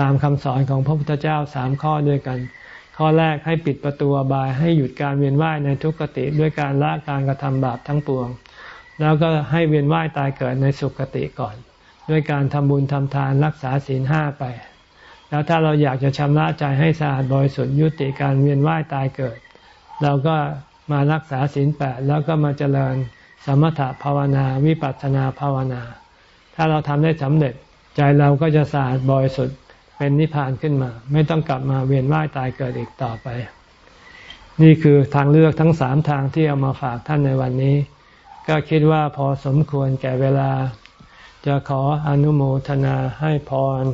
ตามคำสอนของพระพุทธเจ้าสามข้อด้วยกัน ข้อแรกให้ปิดประตูบายให้หยุดการเวียนว่ายในทุกขติด้วยการละการกระทำบาปทั้งปวง แล้วก็ให้เวียนว่ายตายเกิดในสุขติก่อน ด้วยการทำบุญทำทานรักษาศีลห้าไป แล้วถ้าเราอยากจะชำระใจให้สะอาดบริสุทธิ์ยุติการเวียนว่ายตายเกิด เราก็มารักษาศีลแปดแล้วก็มาเจริญสมถภาวนาวิปัสสนาภาวนา ถ้าเราทำได้สำเร็จใจเราก็จะสะอาดบริสุทธิ์ เป็นนิพพานขึ้นมา ไม่ต้องกลับมาเวียนว่ายตายเกิดอีกต่อไป นี่คือทางเลือกทั้งสามทางที่เอามาฝากท่านในวันนี้ ก็คิดว่าพอสมควรแก่เวลา จะขออนุโมทนาให้พร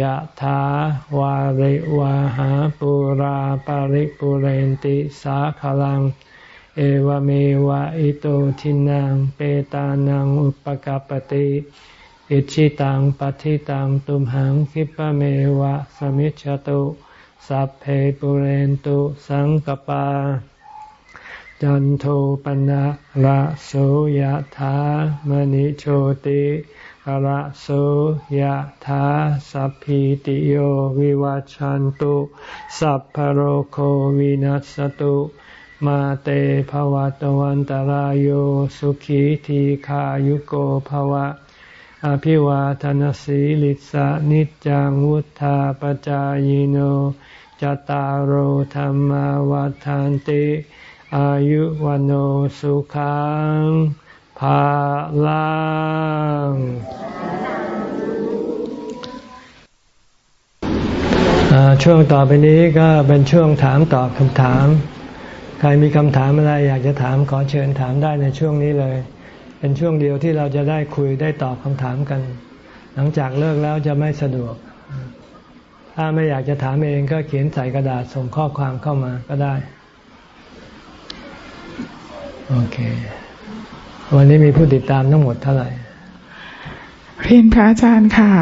ยะถาวาริวาหาปุราปาริปุเรนติสาขลัง เอวเมวะอิโตทินังเปตานังอุปกปติ อิชิตังปฏิตังตุมหังคิปะเมวะสมิจฉตุสัพเพปุเรนตุสังกปา จันโทปนะระโสยธามณิโชติระโสยธาสัพพิติโยวิวัจจันตุสัพพโรโควินัสตุมาเตภวะตวันตารโยสุขีทีขายุโกภวะ อภิวาทนสีลิสะนิจังวุธาปจายโนจตารโหธรรมวาทานติ อายุวันโอสุขังภาลังช่วงต่อไปนี้ก็เป็นช่วงถามตอบคำถาม ใครมีคำถามอะไรอยากจะถามขอเชิญถามได้ในช่วงนี้เลย เป็นช่วงเดียวที่เราจะได้คุยได้ตอบคำถามกัน หลังจากเลิกแล้วจะไม่สะดวก ถ้าไม่อยากจะถามเองก็เขียนใส่กระดาษส่งข้อความเข้ามาก็ได้ โอเค วันนี้มีผู้ติดตามทั้งหมดเท่าไหร่ เรียนพระอาจารย์ค่ะ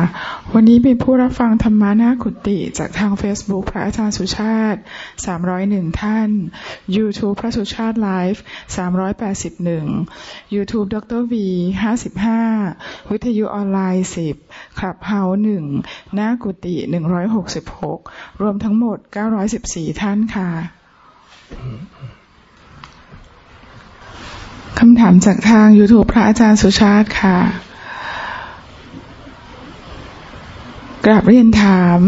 วันนี้มีผู้รับฟังธรรมะนาขุติจากทาง Facebook พระอาจารย์สุชาติ 301 ท่าน YouTube พระสุชาติไลฟ์381 YouTube ดร V 55 วิทยุออนไลน์ 10คลับเฮาส์1หน้ากุติ 166 รวมทั้งหมด 914 ท่านค่ะคำถามจากทาง YouTube พระอาจารย์สุชาติค่ะ กราบเรียนถาม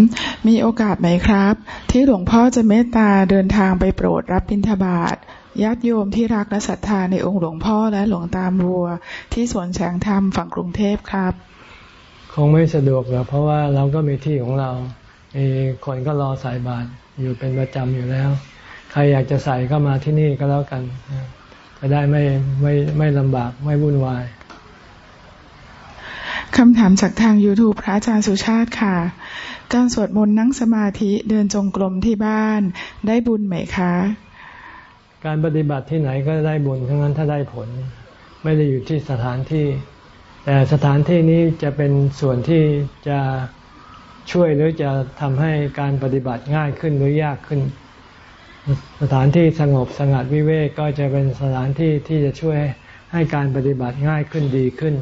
มีโอกาสไหมครับ ที่หลวงพ่อจะเมตตาเดินทางไปโปรดรับบิณฑบาตญาติโยมที่รักและศรัทธาในองค์หลวงพ่อและหลวงตามวัว ที่สวนแสงธรรมฝั่งกรุงเทพครับ คงไม่สะดวกหรอกเพราะว่าเราก็มีที่ของเรามีคนก็รอใส่บาตรอยู่เป็นประจำอยู่แล้ว ใครอยากจะใส่ก็มาที่นี่ก็แล้วกันจะได้ไม่ไม่ไม่ลำบากไม่วุ่นวาย คำถามจากทาง YouTube พระอาจารย์สุชาติค่ะ การสวดมนต์นั่งสมาธิเดินจงกรมที่บ้านได้บุญไหมคะ การปฏิบัติที่ไหนก็ได้บุญทั้งนั้นถ้าได้ผล ไม่ได้อยู่ที่สถานที่ แต่สถานที่นี้จะเป็นส่วนที่จะช่วยหรือจะทำให้การปฏิบัติง่ายขึ้นหรือยากขึ้น สถานที่สงบสงัดวิเวกก็จะเป็นสถานที่ที่จะช่วยให้การปฏิบัติง่ายขึ้นดีขึ้น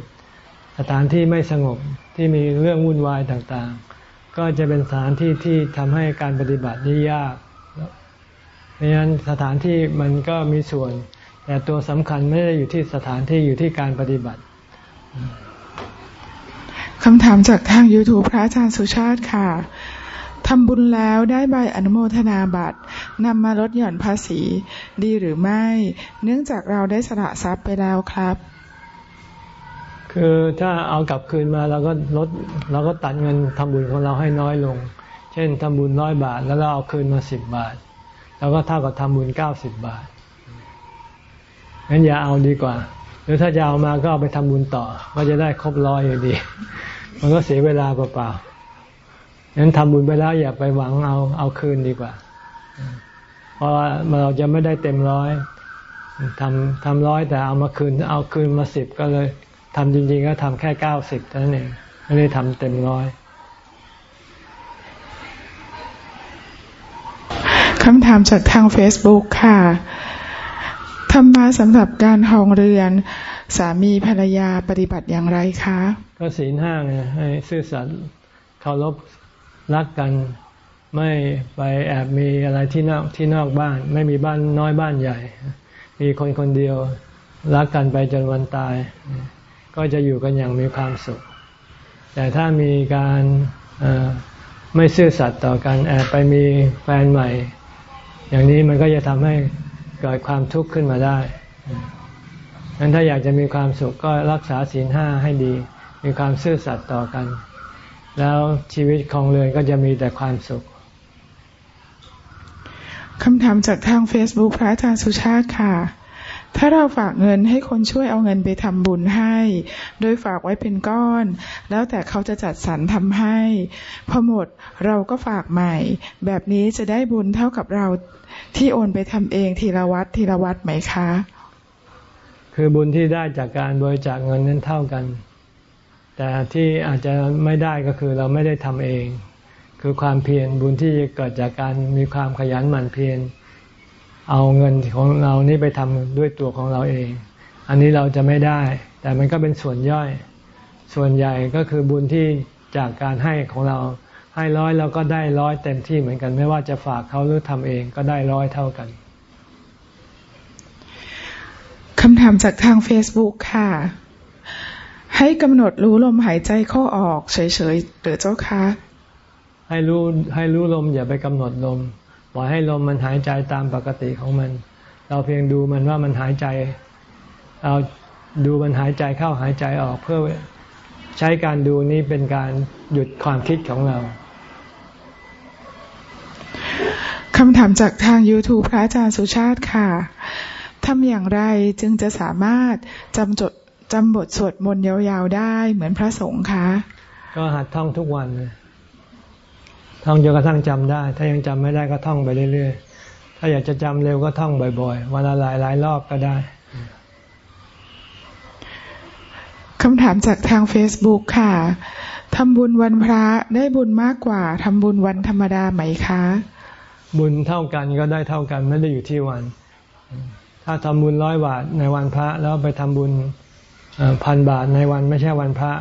สถานที่ไม่สงบที่มีเรื่องวุ่นวายต่างๆ ก็จะเป็นสถานที่ที่ทำให้การปฏิบัตินี้ยากเพราะฉะนั้นสถานที่มันก็มีส่วน แต่ตัวสำคัญไม่ได้อยู่ที่สถานที่อยู่ที่การปฏิบัติคำถามจากทาง YouTube พระอาจารย์สุชาติค่ะทำบุญแล้วได้ใบอนุโมทนาบัตรนำมาลดหย่อนภาษีดีหรือไม่ เนื่องจากเราได้สละทรัพย์ไปแล้วครับ คือถ้าเอากลับคืนมาเราก็ลดเราก็ตัดเงินทำบุญของเราให้น้อยลง เช่นทำบุญร้อยบาท แล้วเราเอาคืนมาสิบบาทเราก็เท่ากับทำบุญเก้าสิบบาทงั้นอย่าเอาดีกว่า หรือถ้าจะเอามาก็เอาไปทำบุญต่อ ก็จะได้ครบร้อยอยู่ดี มันก็เสียเวลาเปล่าๆงั้นทำบุญไปแล้วอย่าไปหวังเอาเอาคืนดีกว่าเพราะเราจะไม่ได้เต็มร้อยทำทำร้อยแต่เอามาคืน เอาคืนมาสิบก็เลย ทำจริง ๆ ก็ทำแค่เก้าสิบเท่านั้นเองไม่ได้ทำเต็มร้อยคำถามจากทาง Facebook ค่ะทำมาสำหรับการหองเรือนสามีภรรยาปฏิบัติอย่างไรคะ ก็ศีลห้าไงให้ซื่อสัตย์เคารพรักกันไม่ไปแอบมีอะไรที่นอกที่นอกบ้าน ไม่มีบ้านน้อยบ้านใหญ่ มีคนคนเดียวรักกันไปจนวันตาย ก็จะอยู่กันอย่างมีความสุข แต่ถ้ามีการไม่ซื่อสัตย์ต่อกันแอบไปมีแฟนใหม่ อย่างนี้มันก็จะทำให้เกิดความทุกข์ขึ้นมาได้งั้นถ้าอยากจะมีความสุขก็รักษาศีลห้าให้ดี มีความซื่อสัตย์ต่อกัน แล้วชีวิตของเรือนก็จะมีแต่ความสุขคำถามจากทาง Facebook พระอาจารย์สุชาติค่ะ ถ้าเราฝากเงินให้คนช่วยเอาเงินไปทำบุญให้ โดยฝากไว้เป็นก้อน แล้วแต่เขาจะจัดสรรทำให้ พอหมดเราก็ฝากใหม่ แบบนี้จะได้บุญเท่ากับเราที่โอนไปทำเองทีละวัดทีละวัดไหมคะ คือบุญที่ได้จากการบริจาคเงินนั้นเท่ากัน แต่ที่อาจจะไม่ได้ก็คือเราไม่ได้ทำเอง คือความเพียรบุญที่เกิดจากการมีความขยันหมั่นเพียร เอาเงินของเรานี่ไปทำด้วยตัวของเราเอง อันนี้เราจะไม่ได้ แต่มันก็เป็นส่วนย่อย ส่วนใหญ่ก็คือบุญที่จากการให้ของเรา ให้ร้อยเราก็ได้ร้อยเต็มที่เหมือนกัน ไม่ว่าจะฝากเขาหรือทำเองก็ได้ร้อยเท่ากันคำถามจากทาง Facebook ค่ะ ให้กำหนดรู้ลมหายใจเข้าออกเฉยๆหรือเจ้าคะให้รู้ให้รู้ลมอย่าไปกำหนดลม ปล่อยให้ลมมันหายใจตามปกติของมัน เราเพียงดูมันว่ามันหายใจ เราดูมันหายใจเข้าหายใจออกเพื่อใช้การดูนี้เป็นการหยุดความคิดของเราคำถามจากทาง YouTube พระอาจารย์สุชาติค่ะทำอย่างไรจึงจะสามารถจำจดจำบทสวดมนต์ยาวๆได้เหมือนพระสงฆ์คะ ก็หัดท่องทุกวันเลย ท่องจนกระทั่งจำได้ ถ้ายังจำไม่ได้ก็ท่องไปเรื่อยๆ ถ้าอยากจะจำเร็วก็ท่องบ่อยๆ วันละหลายหลายรอบก็ได้ คำถามจากทาง Facebook ค่ะทำบุญวันพระได้บุญมากกว่าทำบุญวันธรรมดาไหมคะ บุญเท่ากันก็ได้เท่ากันไม่ได้อยู่ที่วัน ถ้าทำบุญร้อยบาทในวันพระแล้วไปทำบุญพันบาทในวันไม่ใช่วันพระ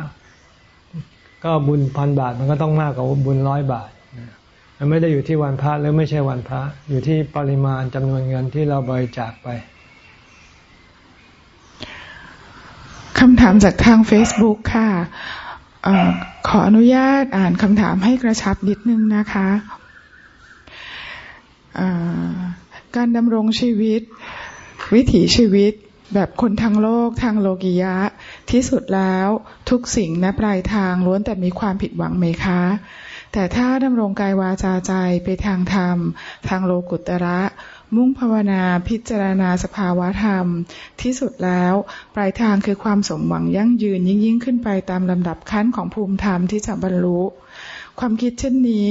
ก็บุญพันบาทมันก็ต้องมากกว่าบุญร้อยบาท มันไม่ได้อยู่ที่วันพระหรือไม่ใช่วันพระ อยู่ที่ปริมาณจำนวนเงินที่เราบริจาคไปคำถามจากทาง Facebook ค่ะอขออนุญาตอ่านคำถามให้กระชับนิดนึงนะคะการดำรงชีวิต วิถีชีวิตแบบคนทางโลกทางโลกิยะ ที่สุดแล้วทุกสิ่งณปลายทางล้วนแต่มีความผิดหวังไหมคะ แต่ถ้าดำรงกายวาจาใจไปทางธรรม ทางโลกุตระ มุ่งภาวนาพิจารณาสภาวะธรรม ที่สุดแล้วปลายทางคือความสมหวังยั่งยืนยิ่งยิ่งขึ้นไปตามลำดับขั้นของภูมิธรรมที่จะบรรลุ ความคิดเช่นนี้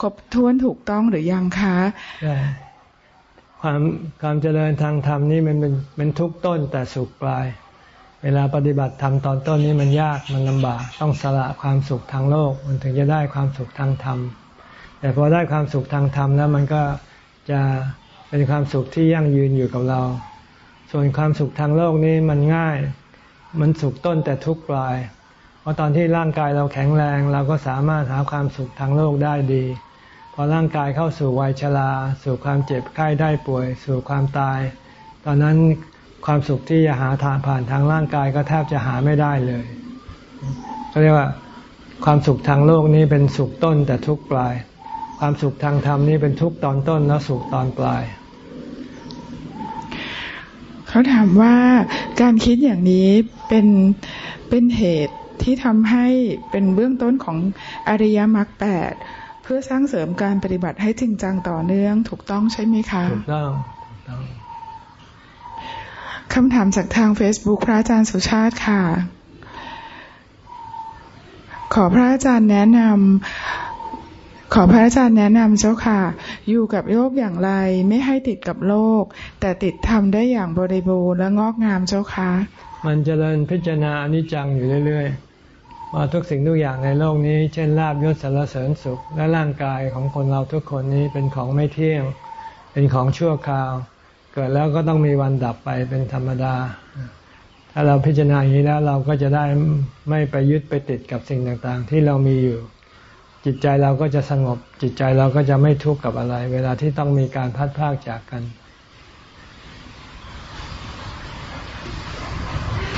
ครบถ้วนถูกต้องหรือยังคะความความเจริญทางธรรมนี่มันเป็นเป็นทุกต้นแต่สุขปลาย เวลาปฏิบัติธรรมตอนต้นนี้มันยากมันลำบาก ต้องสละความสุขทางโลก มันถึงจะได้ความสุขทางธรรม แต่พอได้ความสุขทางธรรมแล้วมันก็จะเป็นความสุขที่ยั่งยืนอยู่กับเรา ส่วนความสุขทางโลกนี้มันง่าย มันสุขต้นแต่ทุกปลาย เพราะตอนที่ร่างกายเราแข็งแรงเราก็สามารถหาความสุขทางโลกได้ดี พอร่างกายเข้าสู่วัยชราสู่ความเจ็บไข้ได้ป่วย สู่ความตาย ตอนนั้น ความสุขที่จะหาทางผ่านทางร่างกายก็แทบจะหาไม่ได้เลยก็เรียกว่าความสุขทางโลกนี้เป็นสุขต้นแต่ทุกปลาย ความสุขทางธรรมนี้เป็นทุกตอนต้นแล้วสุขตอนปลายเขาถามว่าการคิดอย่างนี้เป็นเป็นเหตุที่ทำให้เป็นเบื้องต้นของอริยมรรคแปดเพื่อสร้างเสริมการปฏิบัติให้จริงจังต่อเนื่องถูกต้องใช่ไหมคะ ถูกต้องถูกต้อง คำถามจากทาง Facebook พระอาจารย์สุชาติค่ะ ขอพระอาจารย์แนะนำขอพระอาจารย์แนะนำเจ้าค่ะ อยู่กับโลกอย่างไรไม่ให้ติดกับโลก แต่ติดทำได้อย่างบริบูรณ์และงอกงามเจ้าค่ะ มันเจริญพิจารณาอนิจจังอยู่เรื่อยๆว่าทุกสิ่งทุกอย่างในโลกนี้ เช่นลาบยศสารเสริญสุข และร่างกายของคนเราทุกคนนี้เป็นของไม่เที่ยง เป็นของชั่วคราว เกิดแล้วก็ต้องมีวันดับไปเป็นธรรมดา ถ้าเราพิจารณาอย่างนี้แล้วเราก็จะได้ไม่ไปยึดไปติดกับสิ่งต่างๆ ที่เรามีอยู่ จิตใจเราก็จะสงบ จิตใจเราก็จะไม่ทุกข์กับอะไร เวลาที่ต้องมีการพัดพากจากกัน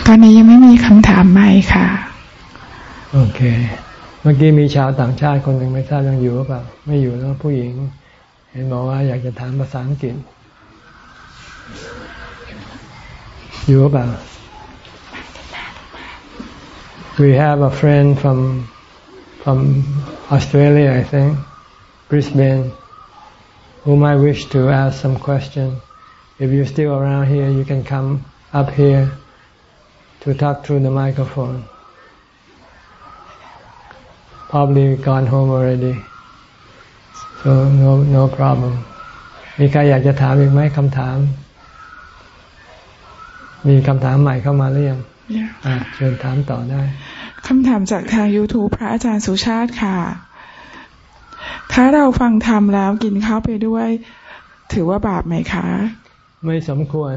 ตอนนี้ยังไม่มีคำถามใหม่ค่ะ โอเค เมื่อกี้มีชาวต่างชาติคนหนึ่งไม่ทราบยังอยู่หรือเปล่า ไม่อยู่แล้วผู้หญิง เห็นบอกว่าอยากจะถามภาษาอังกฤษ อยู่เปล่า We have a friend from from Australia, I think, Brisbane, who might wish to ask some question. If you're still around here, you can come up here to talk through the microphone. Probably gone home already, so no no problem. มีใครอยากจะถามอีกไหมคำถาม มีคำถามใหม่เข้ามาหรือยังเชิญถามต่อได้คำถามจากทาง YouTube พระอาจารย์สุชาติค่ะ ถ้าเราฟังธรรมแล้วกินข้าวไปด้วย ถือว่าบาปไหมคะ ไม่สมควร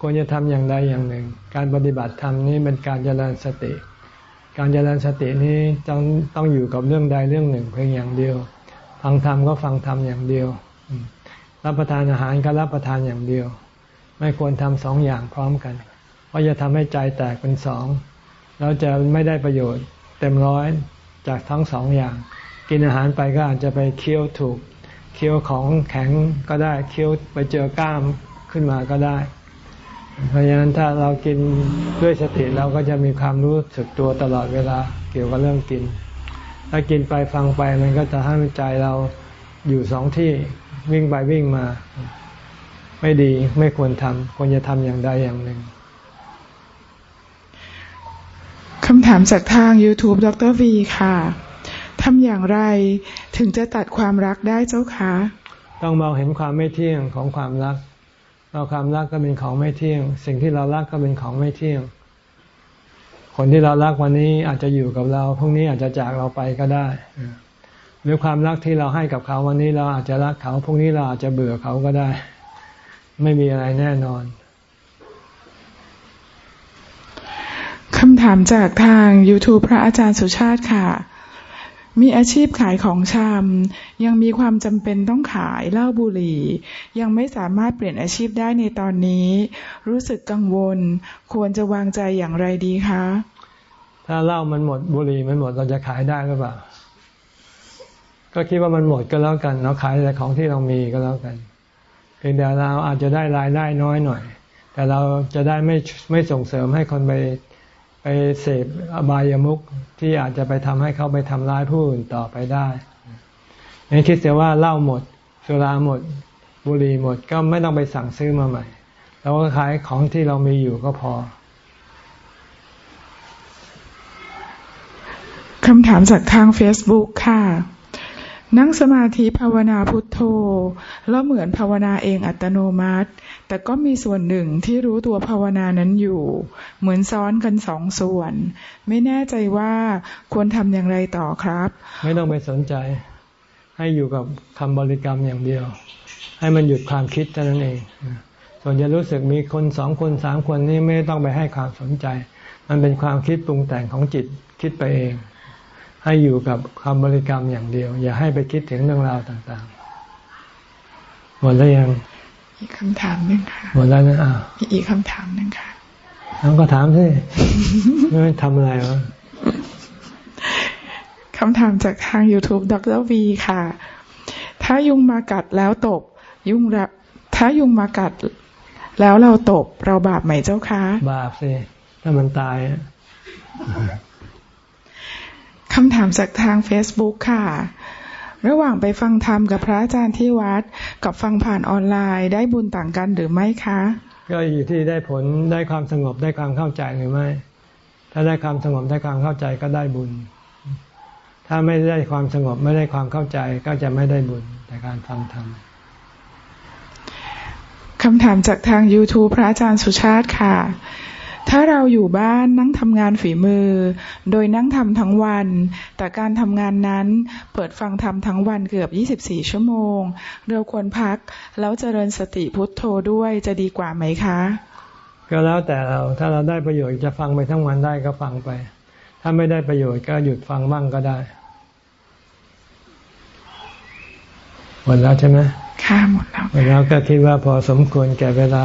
ควรจะทำอย่างใดอย่างหนึ่ง การปฏิบัติธรรมนี้เป็นการเจริญสติ การเจริญสตินี้ต้องต้องอยู่กับเรื่องใดเรื่องหนึ่งเพียงอย่างเดียว ฟังธรรมก็ฟังธรรมอย่างเดียว รับประทานอาหารก็รับประทานอย่างเดียว ไม่ควรทำสองอย่างพร้อมกัน เพราะจะทำให้ใจแตกเป็นสองแล้วจะไม่ได้ประโยชน์เต็มร้อยจากทั้งสองอย่าง กินอาหารไปก็อาจจะไปเคี้ยวถูก เคี้ยวของแข็งก็ได้เคี้ยวไปเจอกล้ามขึ้นมาก็ได้ เพราะฉะนั้นถ้าเรากินด้วยสติเราก็จะมีความรู้สึกตัวตลอดเวลาเกี่ยวกับเรื่องกิน ถ้ากินไปฟังไปมันก็จะให้ใจเราอยู่สองที่วิ่งไปวิ่งมา ไม่ดีไม่ควรทำควรจะทำอย่างใดอย่างหนึ่งคำถามจากทาง YouTube ดรวีค่ะทำอย่างไรถึงจะตัดความรักได้เจ้าคะต้องมองเห็นความไม่เที่ยงของความรัก เราความรักก็เป็นของไม่เที่ยง สิ่งที่เรารักก็เป็นของไม่เที่ยง คนที่เรารักวันนี้อาจจะอยู่กับเราพรุ่งนี้อาจจะจากเราไปก็ได้ หรือความรักที่เราให้กับเขาวันนี้เราอาจจะรักเขาพรุ่งนี้เราอาจจะเบื่อเขาก็ได้ ไม่มีอะไรแน่นอนคำถามจากทาง YouTube พระอาจารย์สุชาติค่ะ มีอาชีพขายของชำยังมีความจำเป็นต้องขายเหล้าบุหรี่ ยังไม่สามารถเปลี่ยนอาชีพได้ในตอนนี้ รู้สึกกังวล ควรจะวางใจอย่างไรดีคะ ถ้าเหล้ามันหมดบุหรี่มันหมดเราจะขายได้หรือเปล่า ก็คิดว่ามันหมดก็แล้วกัน เราขายแต่ของที่เรามีก็แล้วกัน เพียงแต่เราอาจจะได้รายได้น้อยหน่อย แต่เราจะได้ไม่ไม่ส่งเสริมให้คนไปไปเสพอบายามุขที่อาจจะไปทำให้เขาไปทำร้ายผู้อื่นต่อไปได้ยังคิดเสียว่าเหล้าหมดสุราหมดบุหรี่หมดก็ไม่ต้องไปสั่งซื้อมาใหม่เราก็ขายของที่เรามีอยู่ก็พอคำถามจากทาง Facebook ค่ะ นั่งสมาธิภาวนาพุทโธ แล้วเหมือนภาวนาเองอัตโนมัติ แต่ก็มีส่วนหนึ่งที่รู้ตัวภาวนานั้นอยู่ เหมือนซ้อนกันสองส่วน ไม่แน่ใจว่าควรทำอย่างไรต่อครับ ไม่ต้องไปสนใจ ให้อยู่กับคำบริกรรมอย่างเดียว ให้มันหยุดความคิดเท่านั้นเอง ส่วนจะรู้สึกมีคนสองคนสามคนนี่ไม่ต้องไปให้ความสนใจ มันเป็นความคิดปรุงแต่งของจิตคิดไปเอง ให้อยู่กับคำบริกรรมอย่างเดียว อย่าให้ไปคิดถึงเรื่องราวต่างๆหมดแล้วยังอีกคำถามหนึ่งค่ะหมดแล้วนะอ่าอีกคำถามหนึ่งค่ะน้องก็ถามสิไม่ทำอะไรวะคำถามจากทาง YouTube ดรวีค่ะ ถ้ายุงมากัดแล้วตบ ยุงระถ้ายุงมากัด แล้วเราตบ เราบาปไหมเจ้าคะ บาปสิ ถ้ามันตาย คำถามจากทาง Facebook ค่ะ ระหว่างไปฟังธรรมกับพระอาจารย์ที่วัด กับฟังผ่านออนไลน์ได้บุญต่างกันหรือไม่คะ ก็อยู่ที่ได้ผลได้ความสงบได้ความเข้าใจหรือไม่ ถ้าได้ความสงบได้ความเข้าใจก็ได้บุญ ถ้าไม่ได้ความสงบไม่ได้ความเข้าใจก็จะไม่ได้บุญในการฟังธรรมคำถามจากทาง YouTube พระอาจารย์สุชาติค่ะ ถ้าเราอยู่บ้านนั่งทำงานฝีมือ โดยนั่งทำทั้งวัน แต่การทำงานนั้นเปิดฟังธรรมทั้งวันเกือบ 24 ชั่วโมง เราควรพักแล้วเจริญสติพุทโธด้วยจะดีกว่าไหมคะ ก็แล้วแต่เราถ้าเราได้ประโยชน์จะฟังไปทั้งวันได้ก็ฟังไป ถ้าไม่ได้ประโยชน์ก็หยุดฟังบ้างก็ได้หมดแล้วใช่ไหมค่ะหมดแล้วหมดแล้วก็คิดว่าพอสมควรแก่เวลา